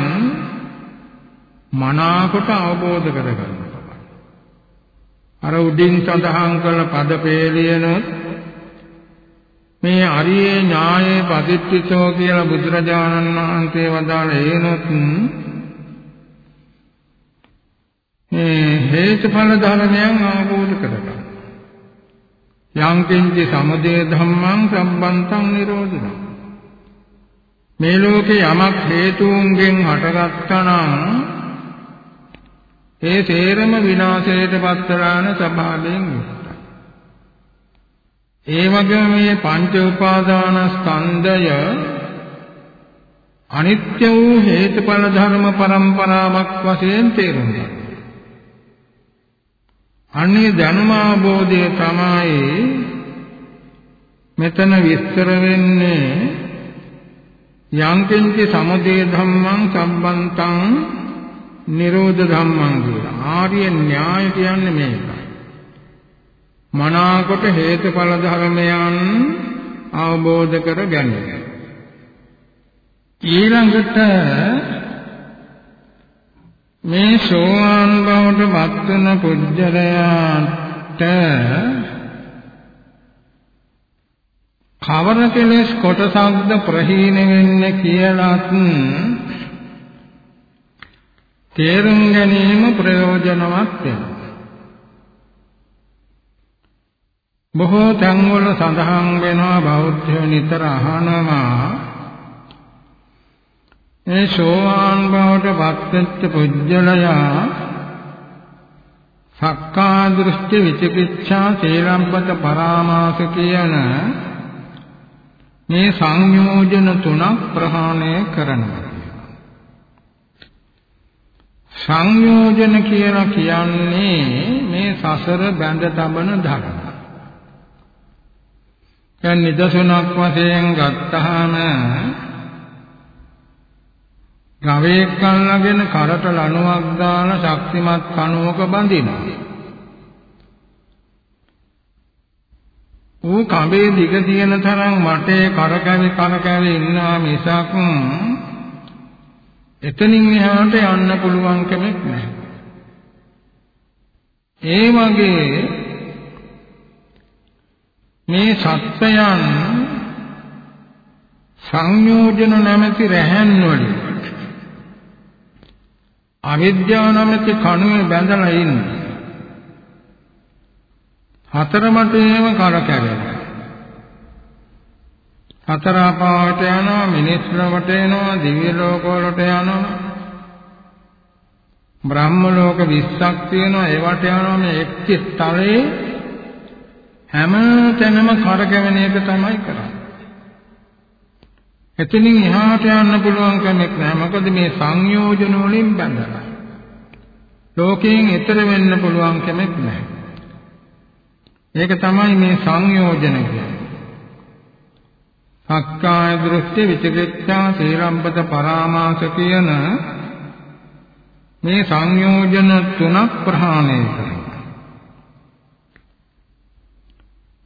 මනාකොට අවබෝධ කරගන්න අර උඩින් සඳහන් කළ පද පේලියනොත් මේ අරියේ ඥායේ පදිත්‍තිසෝ කියලා බුදුරජාණන් වහන්සේ වදාළ ඒනොත් මේ හේතුඵල ධර්මයන් අවබෝධ කරගන්න. යං කිංචි සමුදය ධම්මං සම්බන්තං නිරෝධන. මේ ලෝකේ යමක් හේතුන්ගෙන් හටගත්තා නම් ඒ තේරම විනාශයට පත්වලාන ස්වභාවයෙන් යුක්තයි. ඒ වගේම මේ පංච උපාදාන ස්කන්ධය අනිත්‍ය වූ හේතුඵල ධර්ම પરම්පරාවක් වශයෙන් තේරුම් ගන්න. අන්නේ ධර්ම අවබෝධය තමයි මෙතන විස්තර වෙන්නේ යංකින්ච සමුදය ධම්මං සම්බන්තං නිරෝධ ධම්මං කියලා. ආර්ය න්‍යාය කියන්නේ මේකයි. මනාකොට හේතුඵල ධර්මයන් අවබෝධ කර ගැනීම. ඊළඟට මේ සෝවාන් බවට පත්වන පුජ්‍යලයාට කවර කෙලෙස් කොටසක්ද ප්‍රහීන වෙන්නේ කියලාත් තේරුම් ගැනීම ප්‍රයෝජනවත් වෙනවා. බොහෝ තැන්වල සඳහන් වෙනවා බෞද්ධයෝ නිතර අහනවා මේ සෝවාන් බවට පත්වෙච්ච පුජ්‍යලයා සක්කා දෘෂ්ටි විචිකිච්ඡා සීලම්පත පරාමාස කියන මේ සංයෝජන තුනක් ප්‍රහාණය කරනවා සංයෝජන කියලා කියන්නේ මේ සසර බැඳ තබන ධර්ම. දැන් නිදසුනක් වශයෙන් ගත්තාම ගවයෙක් අල්ලගෙන කරට ලණුවක් දාන ශක්තිමත් කණුවක බඳිනවා. ඌ කඹේ දිග තියෙන තරම් වටේ කරකැවි කරකැවි ඉන්නා මිසක් එතනින් එහාට යන්න පුළුවන් කමක් නැහැ. ඒ වගේ මේ සත්‍යයන් සංයෝජන නැමැති රැහන් වලින් අවිද්‍යාව නැමැති කණුවේ බැඳලා ඉන්නේ. හතරමතේම කරකැවෙනවා. හතර අපාවට යනවා මිනිස් ලෝකට එනවා දිව්‍ය ලෝක වලට යනවා බ්‍රහ්ම ලෝක 20ක් තියෙනවා ඒවට යනවා මේ එක් ස්ථලේ හැම තැනම කරකැවෙන එක තමයි කරන්නේ. එතනින් එහාට යන්න පුළුවන් කමක් නැහැ. මොකද මේ සංයෝජන වලින් බැඳලා. ලෝකයෙන් ඈතර වෙන්න පුළුවන් කමක් නැහැ. ඒක තමයි මේ සංයෝජන කියන්නේ. සක්කාය දෘෂ්ටි විචිකිච්ඡා සීලම්බත පරාමාස කියන මේ සංයෝජන තුනක් ප්‍රහාණය කරනවා.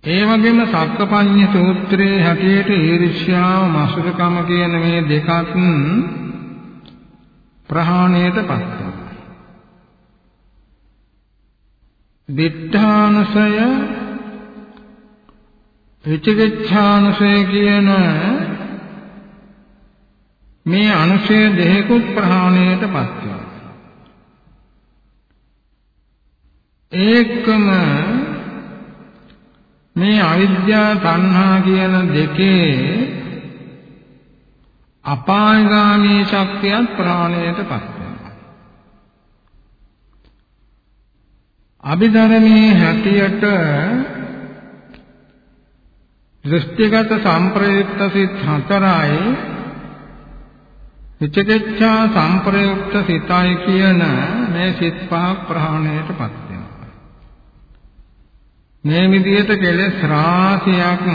ඒ වගේම සක්කපඤ්ඤ සූත්‍රයේ හැටියට ඊර්ෂ්‍යාව මසුරුකම කියන මේ දෙකත් ප්‍රහාණයටපත් වෙනවා. දිඨානසය විචිකිච්ඡානසය කියන මේ අනුශය දෙකකුත් ප්‍රහාණයටපත් වෙනවා. ඒකම මේ අවිද්‍යා තණ්හා කියන දෙකේ අපායගාමී ශක්තියත් ප්‍රහාණයටපත් වෙනවා. අභිධර්මයේ හැටියට දෘෂ්ටිගත සම්ප්‍රයුක්ත සිත් හතරයි විචිකිච්ඡා සම්ප්‍රයුක්ත සිතයි කියන මේ සිත් පහක් ප්‍රහාණයටපත් වෙනවා. මේ විදිහට කෙලෙස් රාශියක්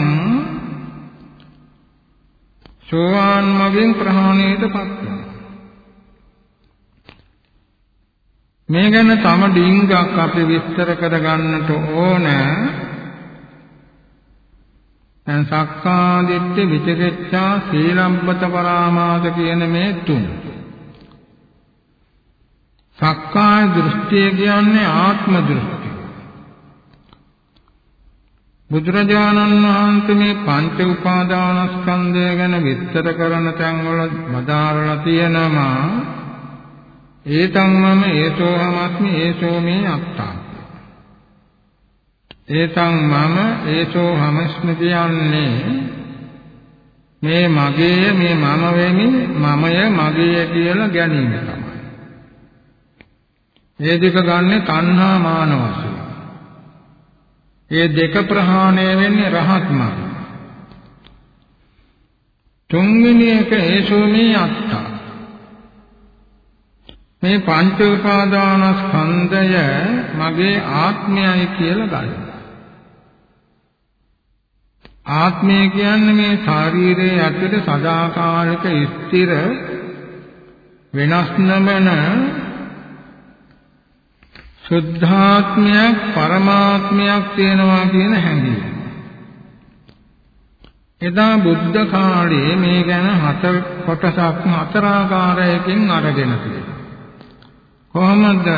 සෝවාන් මගින් ප්‍රහාණයටපත් වෙනවා. මේ ගැන තම ඩිංගක් අපි විස්තර කරගන්නට ඕන. දැන් සක්කාදිට්ඨි විචිකිච්ඡා සීලම්බත පරාමාස කියන මේ තුන. සක්කාය දෘෂ්ටිය කියන්නේ ආත්ම දෘෂ්ටිය. බුදුරජාණන් වහන්සේ මේ පංච උපාදානස්කන්ධය ගැන විස්තර කරන තැන්වල මදාරලා තියෙනවා ඒතං මම ඒසෝ හමස්මි ඒසෝ මේ අත්තා ඒතං මම ඒසෝ හමස්මි කියන්නේ මේ මගේ මේ මම වෙමි මමය මගේ කියලා ගැනීම තමයි. මේ දෙක ගන්නෙ තණ්හා මාන වශයෙන්. මේ දෙක ප්‍රහාණය වෙන්නේ රහත් මාර්ගය. තුන්වෙනි එක ඒසෝ මේ අත්තා. මේ පංච උපාදානස්කන්ධය මගේ ආත්මයයි කියලා ගන්නවා. ආත්මය කියන්නේ මේ ශාරීරයේ ඇතුළේ සදාකාලික ස්ථිර වෙනස් නොවන සුද්ධාත්මයක් පරමාත්මයක් තියෙනවා කියන හැඟීම. එදා බුද්ධ කාලයේ මේ ගැන හතර කොටසක් හතර ආකාරයකින් අරගෙන තියෙනවා. කොහොමද?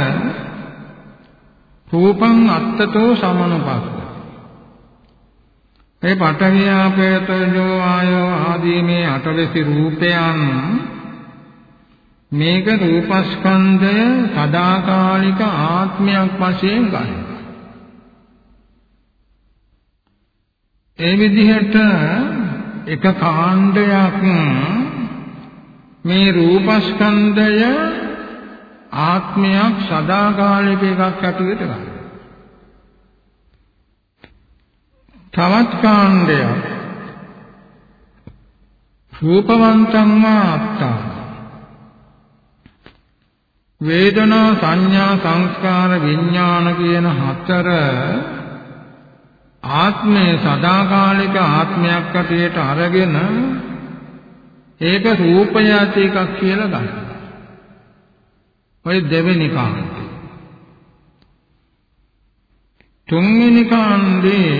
රූපං අත්තතෝ සමනුපස්ස මේ පඨවි ආපේතජෝ ආයෝ ආදී මේ අටලෙසි රූපයන් මේක රූපස්කන්ධය සදාකාලික ආත්මයක් වශයෙන් ගන්න. ඒ විදිහට එක කාණ්ඩයක් මේ රූපස්කන්ධය ආත්මයක් සදාකාලික එකක් ඇතුළට ගන්න. තවත් කාණ්ඩයක් රූපවන්තං වාත්තා වේදනා සංඥා සංස්කාර විඥාන කියන හතර ආත්මය සදාකාලික ආත්මයක් ඇටියට අරගෙන ඒක රූපය ඇති එකක් කියලා ගන්න. ඔය දෙවෙනි කාණ්ඩේ. තුන්වෙනි කාණ්ඩේ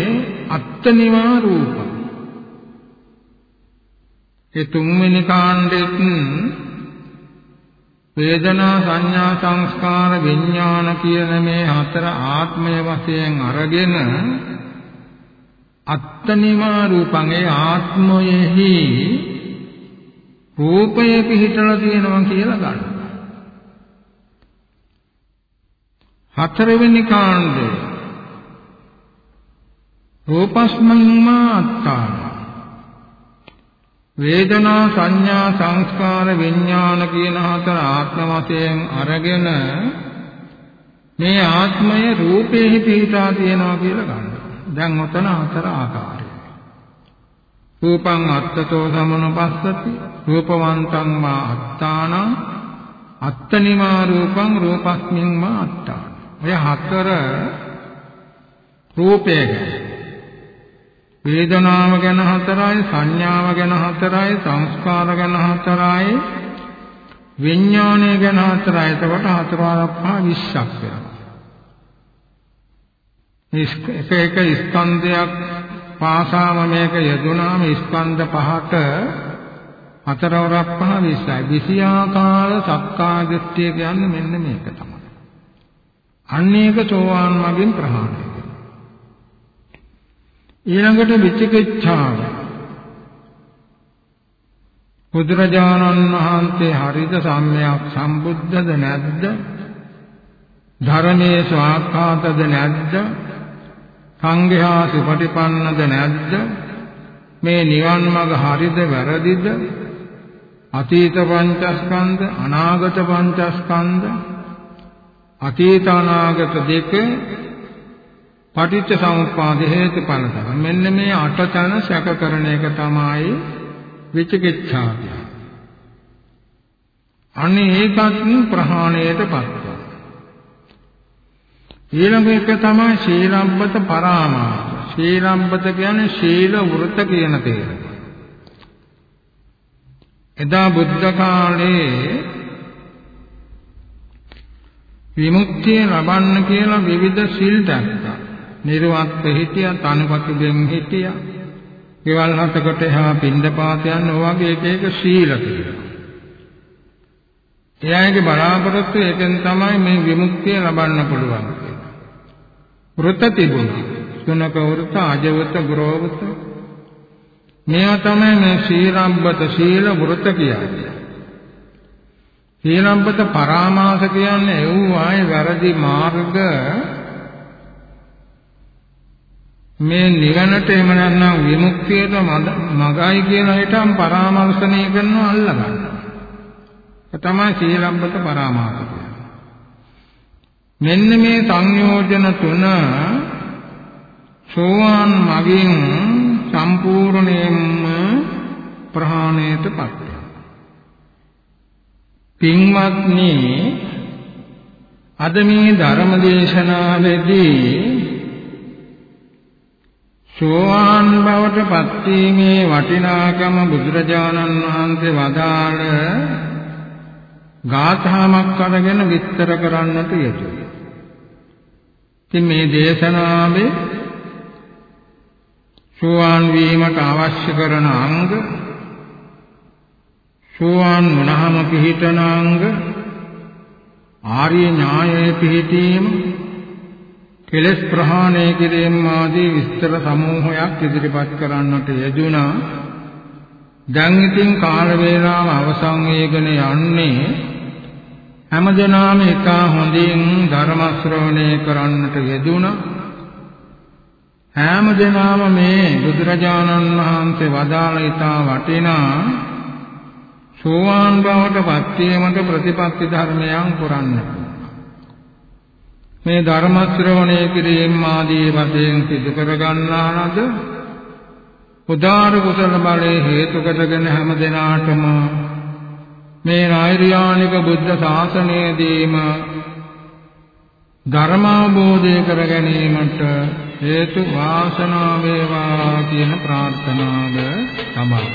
අත්තනිවා රූප. ඒ තුන්වෙනි කාණ්ඩෙත් වේදනා සංඥා සංස්කාර විඥාන කියන මේ හතර ආත්මය වශයෙන් අරගෙන අත්තනිවා රූපං ඒ ආත්මයෙහි රූපය පිහිටලා තියෙනවා කියලා ගන්න. හතරවෙනි කාණ්ඩය රූපස්මන්මාත්තා වේදනා සංඥා සංස්කාර විඥාන කියන හතර ආත්ම වශයෙන් අරගෙන මේ ආත්මය රූපේහි පිහිටා තියෙනවා කියලා ගන්නවා. දැන් ඔතන හතර ආකාරය. රූපං අත්තතෝ සමනුපස්සති රූපවන්තං මා අත්තානං අත්තනිමා රූපං රූපස්මින් මා අත්තාන. ඔය හතර රූපය ගැන වේදනාව ගැන හතරයි සංඥාව ගැන හතරයි සංස්කාර ගැන හතරයි විඥානය ගැන හතරයි. එතකොට හතරවරක් පහ 20ක් වෙනවා එක එක ස්කන්ධයක් පාසාම මේක යෙදුනාම ස්කන්ධ පහට හතරවරක් පහ 20යි 20 ආකාර සක්කාය දෘෂ්ටිය කියන්නේ මෙන්න මේක තමයි. අන්නේක සෝවාන් මගින් ප්‍රහාණය. ඊළඟට විචිකිච්ඡාව. බුදුරජාණන් වහන්සේ හරිද සම්මයක් සම්බුද්ධද නැද්ද? ධර්මයේ ස්වාක්ඛාතද නැද්ද? සංඝයා සුපටිපන්නද නැද්ද? මේ නිවන් මඟ හරිද වැරදිද? අතීත පංචස්කන්ධ අනාගත පංචස්කන්ධ අතීත අනාගත දෙක පටිච්ච සමුප්පාද හේතුඵල ධර්ම. මෙන්න මේ අටතන සැක කරන එක තමයි විචිකිච්ඡා කියන්නේ. අනේ ඒකත් ප්‍රහාණයටපත් ඊළඟ එක තමයි ශීලම්බත පරාමාස. ශීලම්බත කියන්නේ ශීල වෘත කියන තේරුම. එදා බුද්ධ කාලේ විමුක්තිය ලබන්න කියලා විවිධ සිල් දැක්කා. නිර්වත්ව හිටියා තනුපතිගෙන් හිටියා ගෙවල් හතකට එහා පින්දපාත යන ඔයගේ එක එක සීල කියලා. එයාගේ බලාපොරොත්තු එකෙන් තමයි මේ විමුක්තිය ලබන්න පුළුවන් කියලා. වෘත තිබුණා. සුනක වෘත, අජවත, ග්‍රෝවත මේවා තමයි මේ සීලම්බත සීල වෘත කියන්නේ. සීලම්බත පරාමාස කියන්නේ ඒ වූ වැරදි මාර්ග මේ නිවනට එහෙම නැත්නම් විමුක්තියට මගයි කියලා හිතම් පරාමර්ශණය කරනවා අල්ලගන්න. ඒ තමයි සීලම්බත පරාමාස මෙන්න මේ සංයෝජන තුන සෝවාන් මගින් සම්පූර්ණයෙන්ම ප්‍රහාණයටපත් වෙනවා. පින්වත්නි අද මේ ධර්ම දේශනාවේදී සෝවාන් බවට පත්වීමේ වටිනාකම බුදුරජාණන් වහන්සේ වදාළ ගාථාමක් අරගෙන විස්තර කරන්නට යෙදුණා. ඉතින් මේ දේශනාවේ සෝවාන් වීමට අවශ්‍ය කරන අංග සෝවාන් වුණාම පිහිටන අංග ආර්ය ඥායයේ පිහිටීම කෙලස් ප්‍රහාණය කිරීම ආදී විස්තර සමූහයක් ඉදිරිපත් කරන්නට යෙදුණා. දැන් ඉතින් කාල වේලාව අවසන් වේගෙන යන්නේ හැමදෙනාම එක හොඳින් ධර්ම ශ්‍රවණය කරන්නට යෙදුණා. හැමදෙනාම මේ බුදුරජාණන් වහන්සේ වදාළ ඊතා වටිනා සෝවාන් බවට පත් වීමට ප්‍රතිපත්ති ධර්මයන් පුරන්නට මේ ධර්ම ශ්‍රවණය කිරීම ආදී වශයෙන් සිදු කර ගන්නා ලද උදාර කුසල බලයේ හේතු කොටගෙන හැම දිනාටම මේ නෛර්යානික බුද්ධ ශාසනයේදීම ධර්මාභෝධය කර ගැනීමට හේතු වාසනා වේවා කියන ප්‍රාර්ථනාව තමයි.